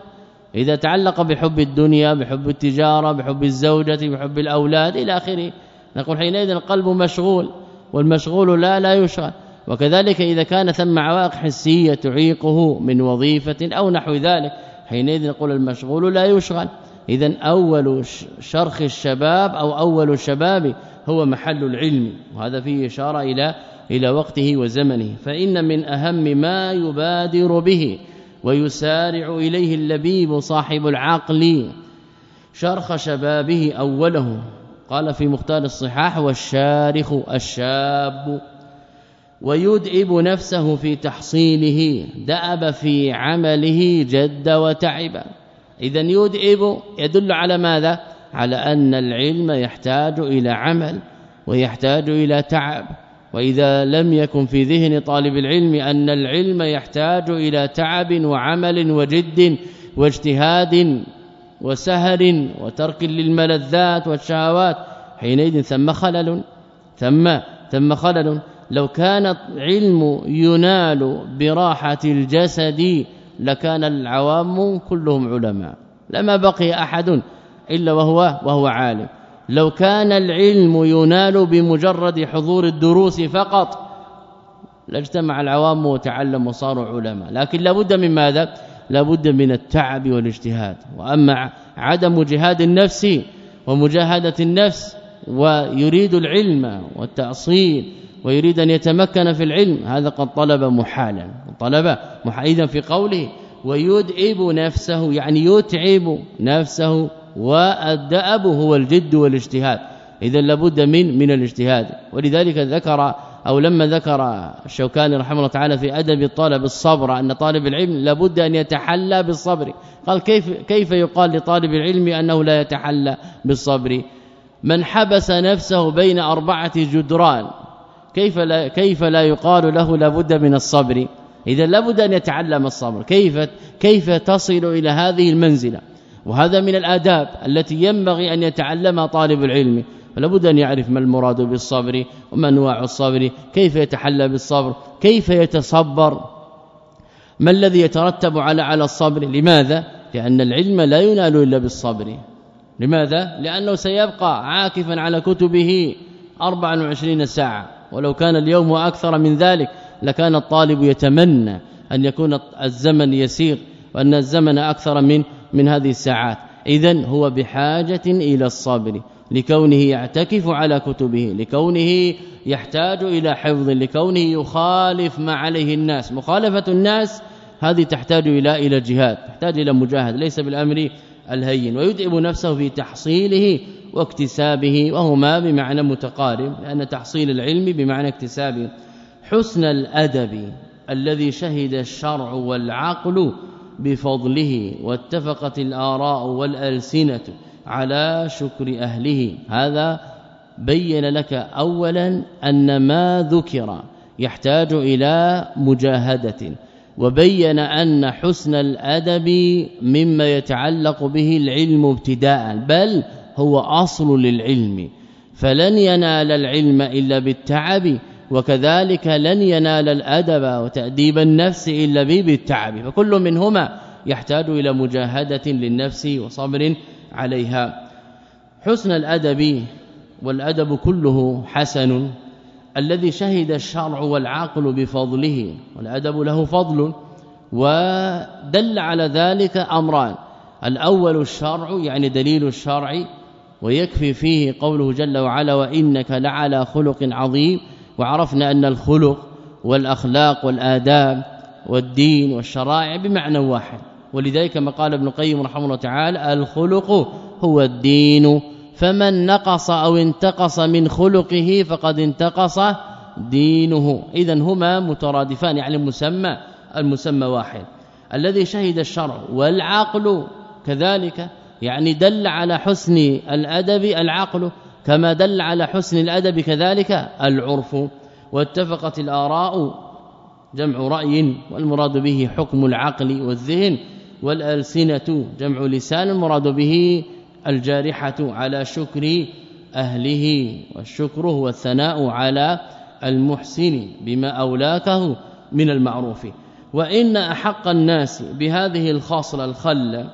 إذا تعلق بحب الدنيا بحب التجارة بحب الزوجة بحب الأولاد إلى آخره. نقول حينئذ القلب مشغول والمشغول لا لا يشغل. وكذلك إذا كان ثم عوائق حسية تعيقه من وظيفة أو نحو ذلك حينئذ نقول المشغول لا يشغل. إذا أول شرخ الشباب أو أول الشباب هو محل العلم. وهذا فيه إشارة إلى إلى وقته وزمنه. فإن من أهم ما يبادر به ويسارع إليه اللبيب صاحب العقل شرخ شبابه أوله. قال في مختار الصحاح والشارخ الشاب. ويدئب نفسه في تحصيله. دأب في عمله جد وتعب. اذا يدئب يدل على ماذا؟ على أن العلم يحتاج إلى عمل ويحتاج إلى تعب. وإذا لم يكن في ذهن طالب العلم أن العلم يحتاج إلى تعب وعمل وجد واجتهاد وسهر وترك للملذات والشهوات حينئذ ثم خلل ثم ثم خلل. لو كان العلم ينال براحة الجسد لكان العوام كلهم علماء لما بقي أحد إلا وهو وهو عالم. لو كان العلم ينال بمجرد حضور الدروس فقط لاجتمع العوام وتعلموا وصاروا علماء. لكن لابد من ماذا؟ لابد من التعب والاجتهاد. وأما عدم جهاد النفس ومجاهدة النفس ويريد العلم والتأصيل ويريد أن يتمكن في العلم هذا قد طلب محالا. طلب محايدا في قوله ويدعب نفسه يعني يتعب نفسه والدأب هو الجد والاجتهاد. اذا لابد من من الاجتهاد. ولذلك ذكر أو لما ذكر الشوكاني رحمه الله تعالى في أدب الطالب الصبر أن طالب العلم لابد أن يتحلى بالصبر. قال كيف كيف يقال لطالب العلم أنه لا يتحلى بالصبر؟ من حبس نفسه بين أربعة جدران كيف لا كيف لا يقال له لابد من الصبر؟ اذا لابد أن يتعلم الصبر. كيف كيف تصل إلى هذه المنزلة؟ وهذا من الآداب التي ينبغي أن يتعلمها طالب العلم. فلابد أن يعرف ما المراد بالصبر وما أنواع الصبر كيف يتحلى بالصبر كيف يتصبر. ما الذي يترتب على على الصبر؟ لماذا؟ لأن العلم لا ينال إلا بالصبر. لماذا؟ لأنه سيبقى عاكفا على كتبه 24 ساعة. ولو كان اليوم أكثر من ذلك لكان الطالب يتمنى أن يكون الزمن يسير وأن الزمن أكثر من من هذه الساعات. اذا هو بحاجة إلى الصبر لكونه يعتكف على كتبه لكونه يحتاج إلى حفظ لكونه يخالف ما عليه الناس. مخالفة الناس هذه تحتاج إلى إلى جهاد تحتاج إلى مجاهد ليس بالأمر الهين. ويدعب نفسه في تحصيله واكتسابه وهما بمعنى متقارب لأن تحصيل العلم بمعنى اكتسابه حسن الأدب الذي شهد الشرع والعقل بفضله واتفقت الآراء والألسنة على شكر أهله. هذا بين لك اولا أن ما ذكر يحتاج إلى مجاهدة وبين أن حسن الأدب مما يتعلق به العلم ابتداء بل هو أصل للعلم. فلن ينال العلم إلا بالتعب وكذلك لن ينال الأدب وتأديب النفس إلا بالتعب. فكل منهما يحتاج إلى مجاهدة للنفس وصبر عليها. حسن الأدب والأدب كله حسن. الذي شهد الشرع والعقل بفضله والأدب له فضل ودل على ذلك أمران. الأول الشرع يعني دليل الشرع ويكفي فيه قوله جل وعلا وإنك لعلى خلق عظيم وعرفنا أن الخلق والأخلاق والآداب والدين والشرائع بمعنى واحد. ولذلك ما قال ابن القيم رحمه الله تعالى الخلق هو الدين فمن نقص أو انتقص من خلقه فقد انتقص دينه. اذا هما مترادفان يعني المسمى المسمى واحد. الذي شهد الشرع والعقل كذلك يعني دل على حسن الأدب العقل كما دل على حسن الأدب كذلك العرف واتفقت الآراء جمع رأي والمراد به حكم العقل والذهن والألسنة جمع لسان المراد به الجارحة على شكر أهله والشكر هو الثناء على المحسن بما أولاكه من المعروف. وإن أحق الناس بهذه الخاصلة الخله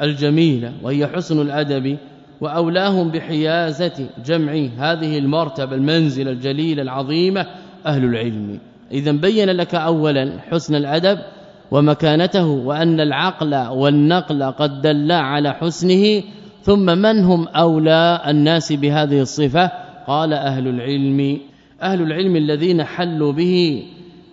الجميلة وهي حسن الأدب وأولاهم بحيازة جمع هذه المرتبة المنزلة الجليلة العظيمة أهل العلم. اذا بين لك اولا حسن الأدب ومكانته وأن العقل والنقل قد دل على حسنه. ثم من هم أولى الناس بهذه الصفة؟ قال أهل العلم. أهل العلم الذين حلوا به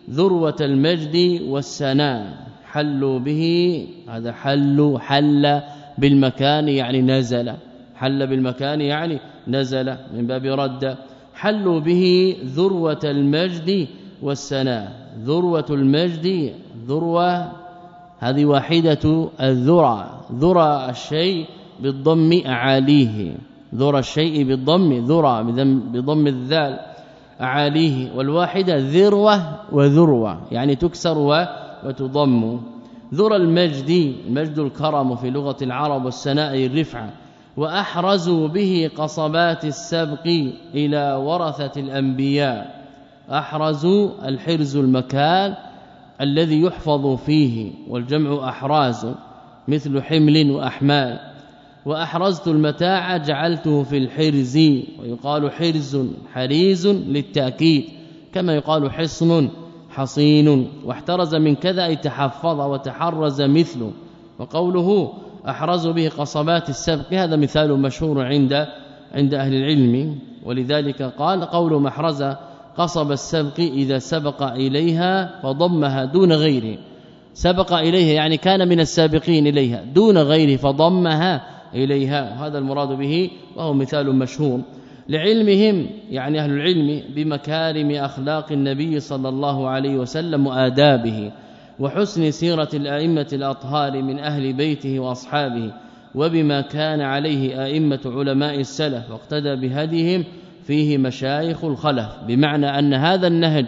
ذروة المجد والسناء حلوا به هذا حل حل بالمكان يعني نزل. حل بالمكان يعني نزل من باب رد. حلوا به ذروة المجد والسناء ذروة المجد ذروة هذه واحدة الذرى ذرى الشيء بالضم أعاليه. ذرى الشيء بالضم ذرى بضم الذال أعاليه. والواحدة ذروة وذروة يعني تكسر وتضم. ذرى المجد المجد الكرم في لغة العرب والسناء الرفعه وأحرزوا به قصبات السبق إلى ورثة الأنبياء. أحرزوا الحرز المكان الذي يحفظ فيه والجمع أحراز مثل حمل وأحمال. وأحرزت المتاع جعلته في الحرز ويقال حرز حريز للتأكيد كما يقال حصن حصين. واحترز من كذا تحفظ وتحرز مثله. وقوله أحرز به قصبات السبق. هذا مثال مشهور عند عند أهل العلم. ولذلك قال قول محرز قصب السبق إذا سبق إليها فضمها دون غيره. سبق إليها يعني كان من السابقين إليها. دون غيره فضمها إليها. هذا المراد به وهو مثال مشهور. لعلمهم يعني أهل العلم بمكارم أخلاق النبي صلى الله عليه وسلم وآدابه. وحسن سيرة الأئمة الأطهار من أهل بيته وأصحابه وبما كان عليه أئمة علماء السلف واقتدى بهديهم فيه مشايخ الخلف بمعنى أن هذا النهج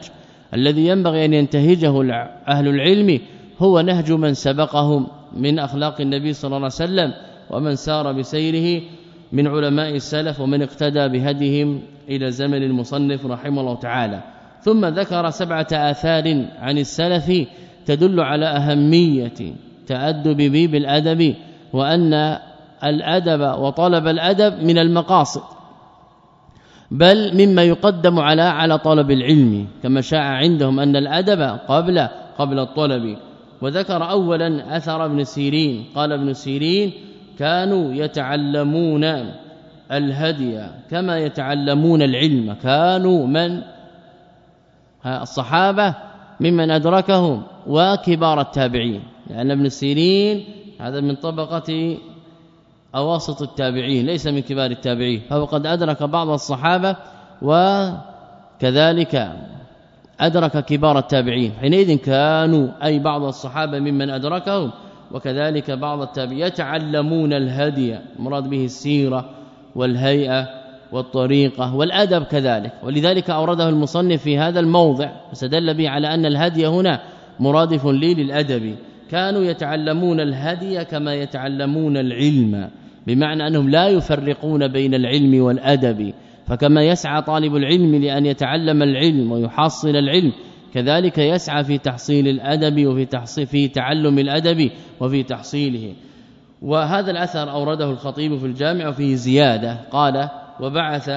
الذي ينبغي أن ينتهجه أهل العلم هو نهج من سبقهم من أخلاق النبي صلى الله عليه وسلم ومن سار بسيره من علماء السلف ومن اقتدى بهديهم إلى زمن المصنف رحمه الله تعالى. ثم ذكر سبعة آثار عن السلف تدل على أهمية تأدب به بالادب وأن الأدب وطلب الأدب من المقاصد بل مما يقدم على على طلب العلم كما شاع عندهم أن الأدب قبل قبل الطلب. وذكر اولا أثر ابن سيرين قال ابن سيرين كانوا يتعلمون الهدي كما يتعلمون العلم كانوا من؟ الصحابة ممن أدركهم وكبار التابعين لأن ابن سيرين هذا من طبقة أواسط التابعين ليس من كبار التابعين فهو قد أدرك بعض الصحابة وكذلك أدرك كبار التابعين حينئذ كانوا أي بعض الصحابة ممن أدركهم وكذلك بعض التابعين يتعلمون الهدي مراد به السيرة والهيئة والطريقة والأدب كذلك. ولذلك أورده المصنف في هذا الموضع واستدل به على أن الهدي هنا مرادف لي للأدب. كانوا يتعلمون الهدي كما يتعلمون العلم بمعنى أنهم لا يفرقون بين العلم والأدب. فكما يسعى طالب العلم لأن يتعلم العلم ويحصل العلم كذلك يسعى في تحصيل الأدب وفي تحصيل في تعلم الأدب وفي تحصيله. وهذا الأثر أورده الخطيب في الجامع وفيه زيادة. قال وبعث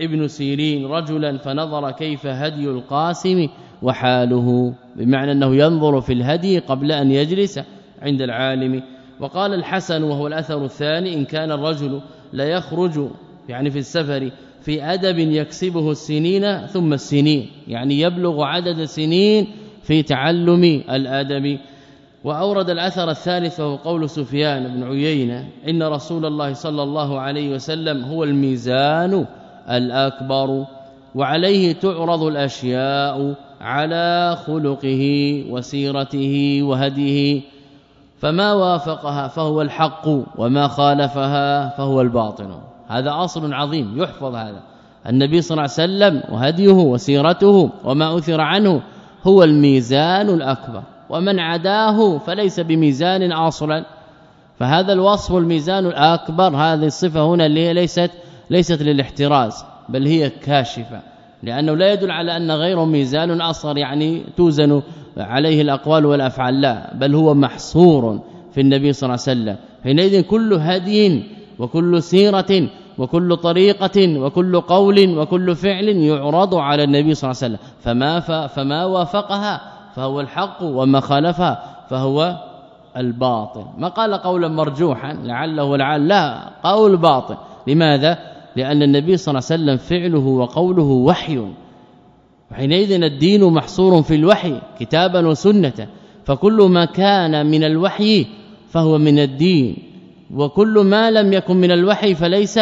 ابن سيرين رجلا فنظر كيف هدي القاسم وحاله بمعنى أنه ينظر في الهدي قبل أن يجلس عند العالم. وقال الحسن وهو الأثر الثاني إن كان الرجل لا يخرج يعني في السفر في أدب يكسبه السنين ثم السنين يعني يبلغ عدد سنين في تعلم الأدب. وأورد الأثر الثالث وهو قول سفيان بن عيينة إن رسول الله صلى الله عليه وسلم هو الميزان الأكبر وعليه تعرض الأشياء على خلقه وسيرته وهديه فما وافقها فهو الحق وما خالفها فهو الباطل هذا أصل عظيم يحفظ هذا. النبي صلى الله عليه وسلم وهديه وسيرته وما أثر عنه هو الميزان الأكبر. ومن عداه فليس بميزان أصلا. فهذا الوصف الميزان الأكبر هذه الصفة هنا اللي ليست ليست للاحتراز بل هي كاشفة. لأنه لا يدل على أن غيره ميزان أصغر يعني توزن عليه الأقوال والأفعال لا بل هو محصور في النبي صلى الله عليه وسلم. حينئذ كل هدي وكل سيرة وكل طريقة وكل قول وكل فعل يعرض على النبي صلى الله عليه وسلم. فما فما وافقها فهو الحق وما خالفها فهو الباطل. ما قال قولا مرجوحا لعله ولعل لا قول باطل. لماذا؟ لأن النبي صلى الله عليه وسلم فعله وقوله وحي. وحينئذ الدين محصور في الوحي كتابا وسنة. فكل ما كان من الوحي فهو من الدين. وكل ما لم يكن من الوحي فليس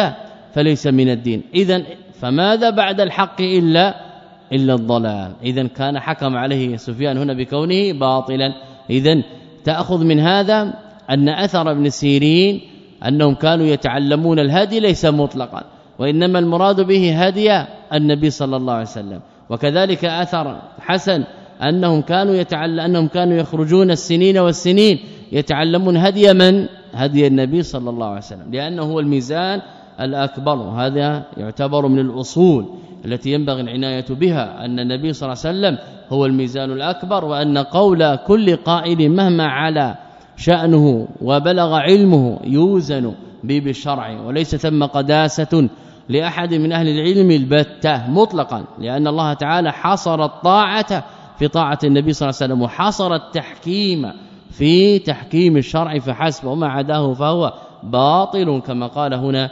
فليس من الدين. اذا فماذا بعد الحق إلا إلا الضلال. اذا كان حكم عليه سفيان هنا بكونه باطلا. اذا تأخذ من هذا أن أثر ابن سيرين أنهم كانوا يتعلمون الهدي ليس مطلقا وإنما المراد به هدي النبي صلى الله عليه وسلم. وكذلك أثر حسن أنهم كانوا يتعلم أنهم كانوا يخرجون السنين والسنين يتعلمون هدي من؟ هدي النبي صلى الله عليه وسلم لأنه هو الميزان الأكبر هذا يعتبر من الأصول. التي ينبغي العناية بها أن النبي صلى الله عليه وسلم هو الميزان الأكبر وأن قول كل قائل مهما على شأنه وبلغ علمه يوزن بالشرع وليس ثم قداسة لأحد من أهل العلم البتة مطلقا لأن الله تعالى حصر الطاعة في طاعة النبي صلى الله عليه وسلم وحصر التحكيم في تحكيم الشرع فحسب وما عداه فهو باطل كما قال هنا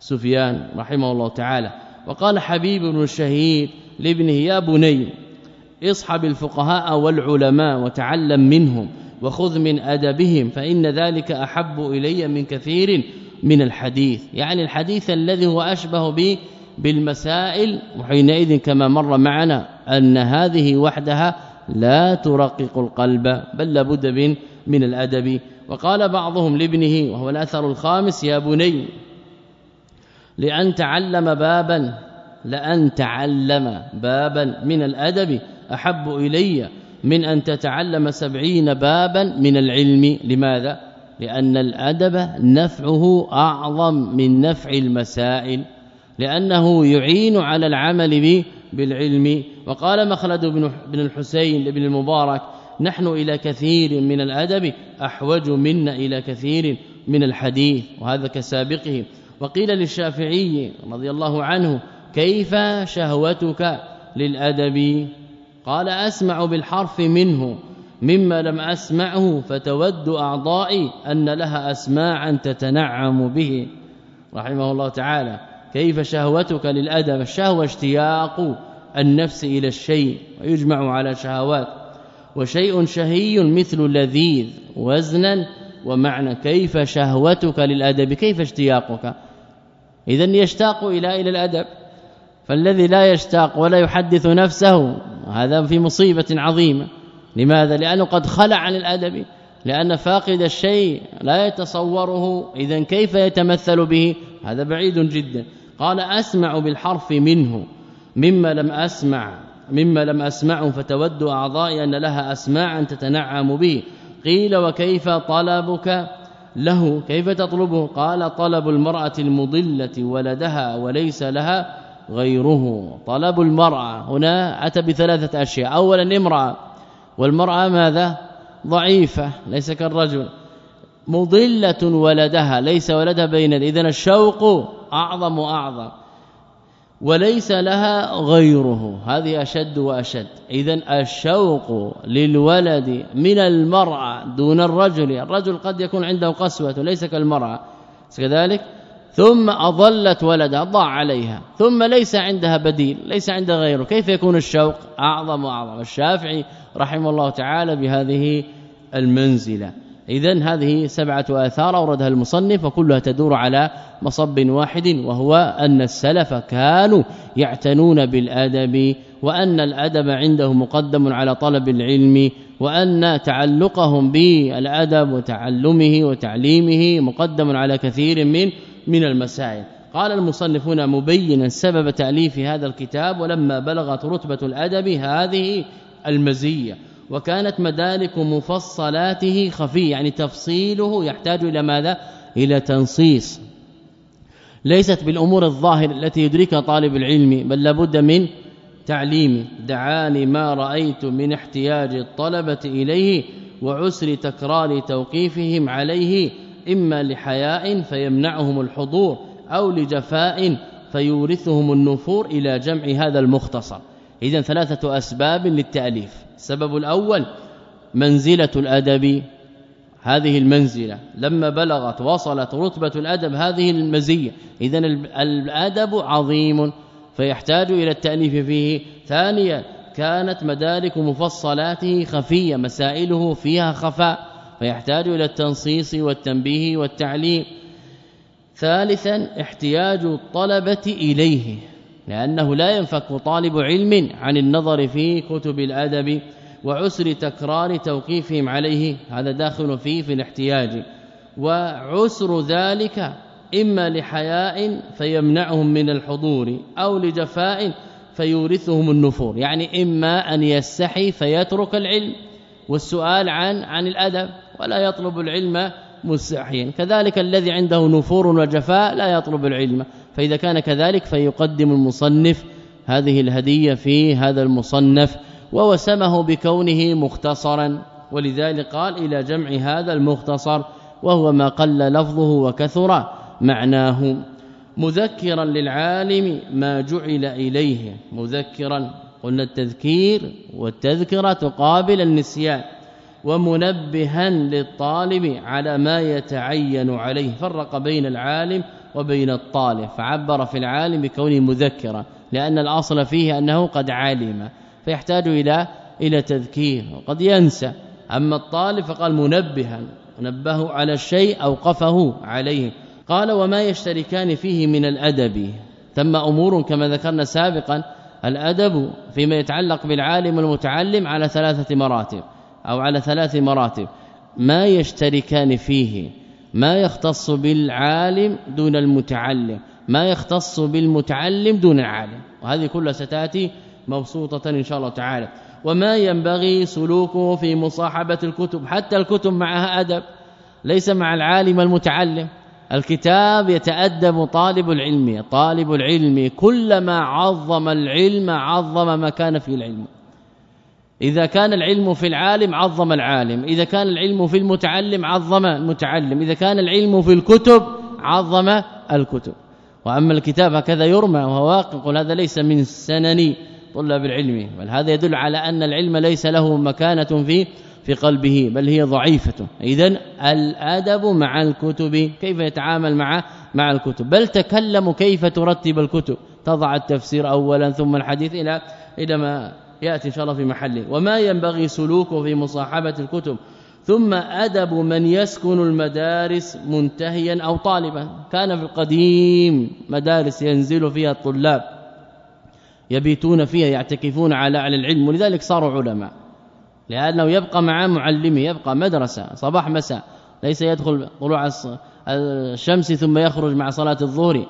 سفيان رحمه الله تعالى. وقال حبيب بن الشهيد لابنه يا بني اصحب الفقهاء والعلماء وتعلم منهم وخذ من أدبهم فإن ذلك أحب إلي من كثير من الحديث. يعني الحديث الذي هو أشبه به بالمسائل وحينئذ كما مر معنا أن هذه وحدها لا ترقق القلب بل لابد من الأدب. وقال بعضهم لابنه وهو الأثر الخامس يا بني لأن تعلم بابا لأن تعلم بابا من الأدب. أحب إلي من أن تتعلم سبعين بابا من العلم. لماذا؟ لأن الأدب نفعه أعظم من نفع المسائل. لأنه يعين على العمل بالعلم. وقال مخلد بن الحسين بن المبارك نحن إلى كثير من الأدب أحوج منا إلى كثير من الحديث. وهذا كسابقه. وقيل للشافعي رضي الله عنه كيف شهوتك للأدب؟ قال أسمع بالحرف منه مما لم أسمعه فتود أعضائي أن لها أسماعا تتنعم به. رحمه الله تعالى كيف شهوتك للأدب؟ الشهوة اشتياق النفس إلى الشيء ويجمع على شهوات وشيء شهي مثل لذيذ وزنا ومعنى كيف شهوتك للأدب؟ كيف اشتياقك؟ اذا يشتاق إلى إلى الأدب. فالذي لا يشتاق ولا يحدث نفسه هذا في مصيبة عظيمة. لماذا؟ لأنه قد خلع عن الأدب. لأن فاقد الشيء لا يتصوره. اذا كيف يتمثل به؟ هذا بعيد جدا. قال أسمع بالحرف منه. مما لم أسمع مما لم أسمعه فتود أعضائي أن لها اسماعا تتنعم به. قيل وكيف طلبك؟ له كيف تطلبه؟ قال طلب المرأة المضلة ولدها وليس لها غيره. طلب المرأة هنا اتى بثلاثه أشياء. اولا امرأة والمرأة ماذا؟ ضعيفة ليس كالرجل. مضلة ولدها ليس ولدها بين اذا الشوق أعظم وأعظم. وليس لها غيره. هذه أشد وأشد. اذا الشوق للولد من المرأة دون الرجل. الرجل قد يكون عنده قسوة ليس كالمرأة. كذلك ثم اضلت ولدها ضاع عليها. ثم ليس عندها بديل ليس عندها غيره. كيف يكون الشوق؟ أعظم وأعظم. الشافعي رحمه الله تعالى بهذه المنزلة. اذا هذه سبعة آثار أوردها المصنف وكلها تدور على مصب واحد وهو أن السلف كانوا يعتنون بالأدب وأن الأدب عنده مقدم على طلب العلم وأن تعلقهم بالأدب وتعلمه وتعليمه مقدم على كثير من من المسائل. قال المصنفون مبينا سبب تأليف هذا الكتاب ولما بلغت رتبة الأدب هذه المزية. وكانت مدارك مفصلاته خفية يعني تفصيله يحتاج إلى ماذا؟ إلى تنصيص. ليست بالأمور الظاهرة التي يدركها طالب العلم بل لابد من تعليم. دعاني ما رأيت من احتياج الطلبة إليه وعسر تكرار توقيفهم عليه إما لحياء فيمنعهم الحضور أو لجفاء فيورثهم النفور إلى جمع هذا المختصر. اذا ثلاثة أسباب للتأليف. السبب الأول منزلة الأدب. هذه المنزلة لما بلغت وصلت رتبة الأدب هذه المزية. اذا الأدب عظيم فيحتاج إلى التأليف فيه. ثانيا كانت مدارك مفصلاته خفية مسائله فيها خفاء فيحتاج إلى التنصيص والتنبيه والتعليم. ثالثا احتياج الطلبة إليه. لأنه لا ينفك طالب علم عن النظر في كتب الأدب وعسر تكرار توقيفهم عليه. هذا داخل فيه في الاحتياج. وعسر ذلك إما لحياء فيمنعهم من الحضور أو لجفاء فيورثهم النفور. يعني إما أن يستحي فيترك العلم. والسؤال عن عن الأدب. ولا يطلب العلم مستحيا كذلك الذي عنده نفور وجفاء لا يطلب العلم. فإذا كان كذلك فيقدم المصنف هذه الهدية في هذا المصنف ووسمه بكونه مختصرا. ولذلك قال إلى جمع هذا المختصر وهو ما قل لفظه وكثر معناه. مذكرا للعالم ما جعل إليه. مذكرا قلنا التذكير والتذكرة تقابل النسيان ومنبها للطالب على ما يتعين عليه. فرق بين العالم وبين الطالب فعبر في العالم بكونه مذكرا لأن الأصل فيه أنه قد علم فيحتاج إلى إلى تذكير وقد ينسى. أما الطالب فقال منبها نبهه على الشيء أوقفه عليه. قال وما يشتركان فيه من الأدب ثم أمور كما ذكرنا سابقا الأدب فيما يتعلق بالعالم والمتعلم على ثلاثة مراتب. أو على ثلاث مراتب. ما يشتركان فيه. ما يختص بالعالم دون المتعلم. ما يختص بالمتعلم دون العالم. وهذه كلها ستأتي مبسوطة إن شاء الله تعالى. وما ينبغي سلوكه في مصاحبة الكتب. حتى الكتب معها أدب. ليس مع العالم المتعلم. الكتاب يتأدب طالب العلم. طالب العلم كلما عظم العلم عظم ما كان فيه العلم. إذا كان العلم في العالم عظم العالم إذا كان العلم في المتعلم عظم المتعلم إذا كان العلم في الكتب عظم الكتب. وأما الكتاب هكذا يرمى وهو واقع هذا ليس من سنن طلاب العلم بل هذا يدل على أن العلم ليس له مكانة في في قلبه بل هي ضعيفة. اذا الأدب مع الكتب كيف يتعامل مع مع الكتب؟ بل تكلم كيف ترتب الكتب. تضع التفسير اولا ثم الحديث إلى إلى ما يأتي إن شاء الله في محله. وما ينبغي سلوكه في مصاحبة الكتب. ثم أدب من يسكن المدارس منتهيا أو طالبا. كان في القديم مدارس ينزل فيها الطلاب. يبيتون فيها يعتكفون على على العلم. ولذلك صاروا علماء. لأنه يبقى مع معلمه يبقى مدرسة صباح مساء. ليس يدخل طلوع الشمس ثم يخرج مع صلاة الظهر.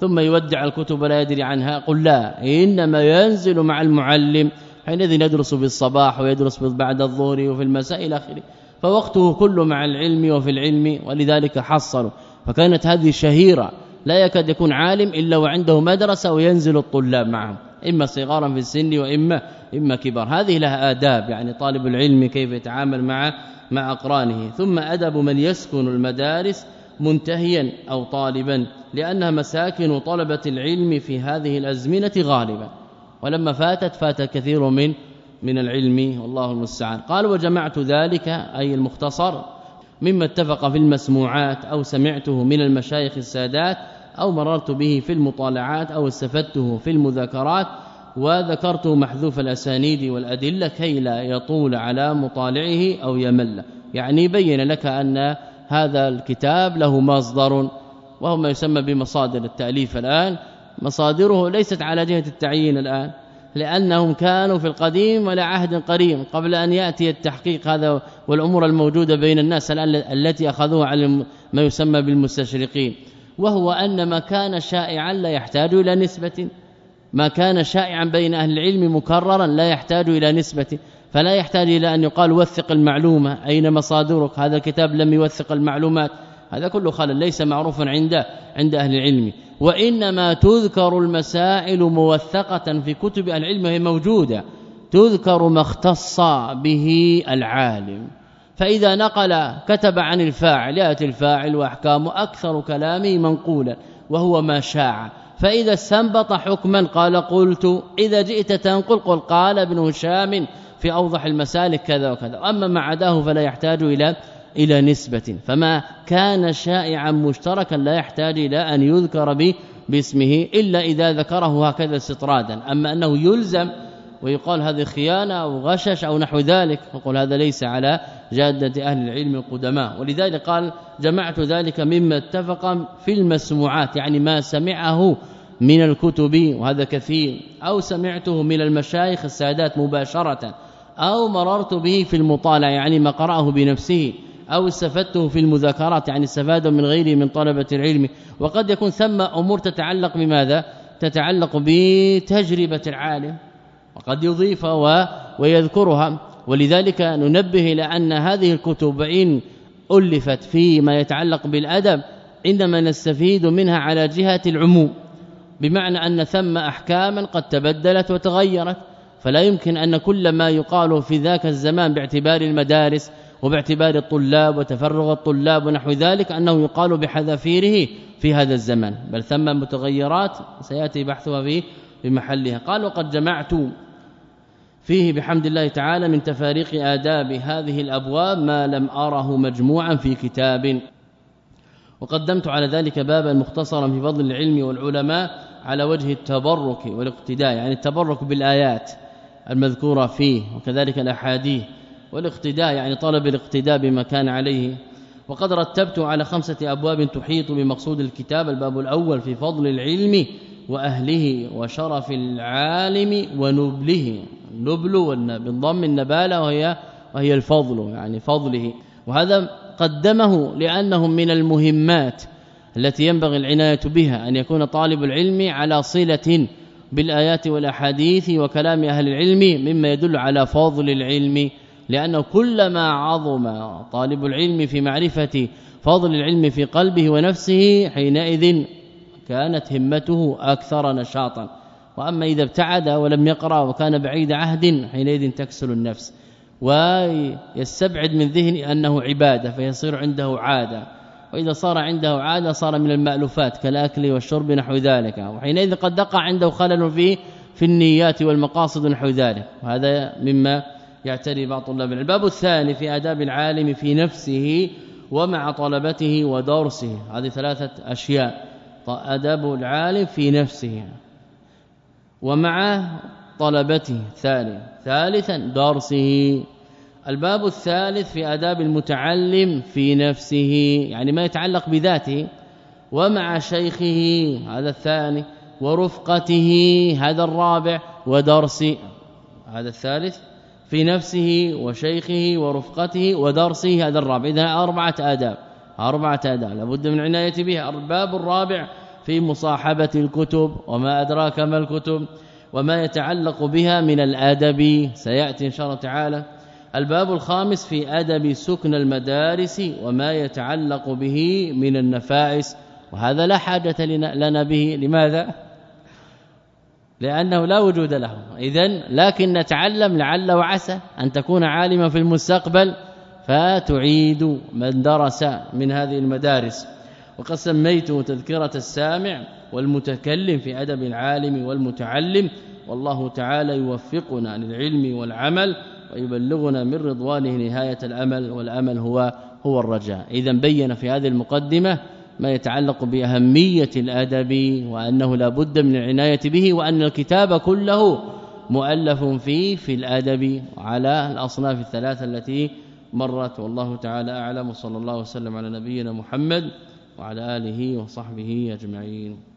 ثم يودع الكتب لا يدري عنها. قل لا إنما ينزل مع المعلم. حينئذ يدرس بالصباح ويدرس بعد الظهر وفي المساء إلى آخره. فوقته كله مع العلم وفي العلم ولذلك حصلوا فكانت هذه شهيرة. لا يكاد يكون عالم إلا وعنده مدرسة وينزل الطلاب معهم. إما صغارا في السن واما إما كبار. هذه لها آداب. يعني طالب العلم كيف يتعامل مع مع أقرانه. ثم أدب من يسكن المدارس منتهيا أو طالبا لأنها مساكن طلبة العلم في هذه الأزمنة غالبا. ولما فاتت فات كثير من من العلم والله المستعان. قال وجمعت ذلك أي المختصر مما اتفق في المسموعات أو سمعته من المشايخ السادات أو مررت به في المطالعات أو استفدته في المذاكرات وذكرت محذوف الأسانيد والأدلة كي لا يطول على مطالعه أو يمل. يعني بين لك أن هذا الكتاب له مصدر وهو ما يسمى بمصادر التأليف الآن. مصادره ليست على جهة التعيين الآن لأنهم كانوا في القديم ولا عهد قريب قبل أن يأتي التحقيق هذا والأمور الموجودة بين الناس التي أخذوها على ما يسمى بالمستشرقين. وهو أن ما كان شائعا لا يحتاج إلى نسبة ما كان شائعا بين أهل العلم مكررا لا يحتاج إلى نسبة فلا يحتاج إلى أن يقال وثق المعلومة أين مصادرك؟ هذا الكتاب لم يوثق المعلومات. هذا كله خلل ليس معروفا عند عند أهل العلم. وإنما تذكر المسائل موثقة في كتب العلم وهي موجودة. تذكر ما اختص به العالم. فإذا نقل كتب عن الفاعل يأتي الفاعل واحكامه أكثر كلامه منقولا وهو ما شاع. فإذا استنبط حكما قال قلت إذا جئت تنقل قل قال ابن هشام في أوضح المسالك كذا وكذا. أما ما عداه فلا يحتاج إلى إلى نسبة. فما كان شائعا مشتركا لا يحتاج إلى أن يذكر به باسمه إلا إذا ذكره هكذا استطرادا. أما أنه يلزم ويقال هذه خيانة أو غشش أو نحو ذلك نقول هذا ليس على جادة أهل العلم القدماء. ولذلك قال جمعت ذلك مما اتفق في المسموعات يعني ما سمعه من الكتب وهذا كثير أو سمعته من المشايخ السادات مباشرة أو مررت به في المطالعة يعني ما قرأه بنفسه. أو استفدته في المذاكرات يعني استفاد من غيره من طلبة العلم. وقد يكون ثم أمور تتعلق بماذا؟ تتعلق بتجربة العالم وقد يضيف ويذكرها. ولذلك ننبه إلى أن هذه الكتب إن ألفت فيما يتعلق بالأدب انما نستفيد منها على جهة العموم. بمعنى أن ثم أحكاما قد تبدلت وتغيرت. فلا يمكن أن كل ما يقال في ذاك الزمان باعتبار المدارس وباعتبار الطلاب وتفرغ الطلاب ونحو ذلك أنه يقال بحذافيره في هذا الزمان بل ثم متغيرات سيأتي بحثها في بمحلها قال وقد جمعت فيه بحمد الله تعالى من تفاريق آداب هذه الأبواب ما لم أره مجموعا في كتاب. وقدمت على ذلك بابا مختصرا في فضل العلم والعلماء على وجه التبرك والاقتداء. يعني التبرك بالآيات المذكورة فيه وكذلك الأحاديث. والاقتداء يعني طلب الاقتداء بما كان عليه. وقد رتبت على خمسة أبواب تحيط بمقصود الكتاب الباب الأول في فضل العلم وأهله وشرف العالم ونبله. نبل بالضم النبالة وهي وهي الفضل يعني فضله. وهذا قدمه لأنه من المهمات التي ينبغي العناية بها أن يكون طالب العلم على صلة بالآيات والأحاديث وكلام أهل العلم مما يدل على فضل العلم. لأنه كلما عظم طالب العلم في معرفة فضل العلم في قلبه ونفسه حينئذ كانت همته أكثر نشاطا. وأما إذا ابتعد ولم يقرأ وكان بعيد عهد حينئذ تكسل النفس. ويستبعد من ذهنه أنه عبادة فيصير عنده عادة. وإذا صار عنده عادة صار من المألوفات كالأكل والشرب نحو ذلك. وحينئذ قد يقع عنده خلل في في النيات والمقاصد نحو ذلك. وهذا مما يعتري بعض طلاب الباب الثاني في آداب العالم في نفسه ومع طلبته ودرسه. هذه ثلاثة أشياء. آداب العالم في نفسه ومع طلبته. ثانيا ثالثا درسه. الباب الثالث في آداب المتعلم في نفسه يعني ما يتعلق بذاته ومع شيخه هذا الثاني ورفقته هذا الرابع ودرس. هذا الثالث. في نفسه وشيخه ورفقته ودرسه هذا الرابع. إذا أربعة آداب. أربعة آداب. لابد من عناية بها. الباب الرابع في مصاحبة الكتب وما أدراك ما الكتب وما يتعلق بها من الآدب. سيأتي إن شاء الله تعالى الباب الخامس في أدب سكن المدارس وما يتعلق به من النفائس. وهذا لا حاجة لنا به. لماذا؟ لأنه لا وجود له. اذا لكن نتعلم لعل وعسى أن تكون عالما في المستقبل فتعيد من درس من هذه المدارس. وقد سميته تذكرة السامع والمتكلم في أدب العالم والمتعلم. والله تعالى يوفقنا للعلم والعمل ويبلغنا من رضوانه نهاية الأمل والأمل هو هو الرجاء. اذا بين في هذه المقدمة ما يتعلق بأهمية الأدب وأنه لا بد من العناية به وأن الكتاب كله مؤلف فيه في الأدب على الأصناف الثلاثة التي مرت والله تعالى أعلم وصلى الله وسلم على نبينا محمد وعلى آله وصحبه أجمعين.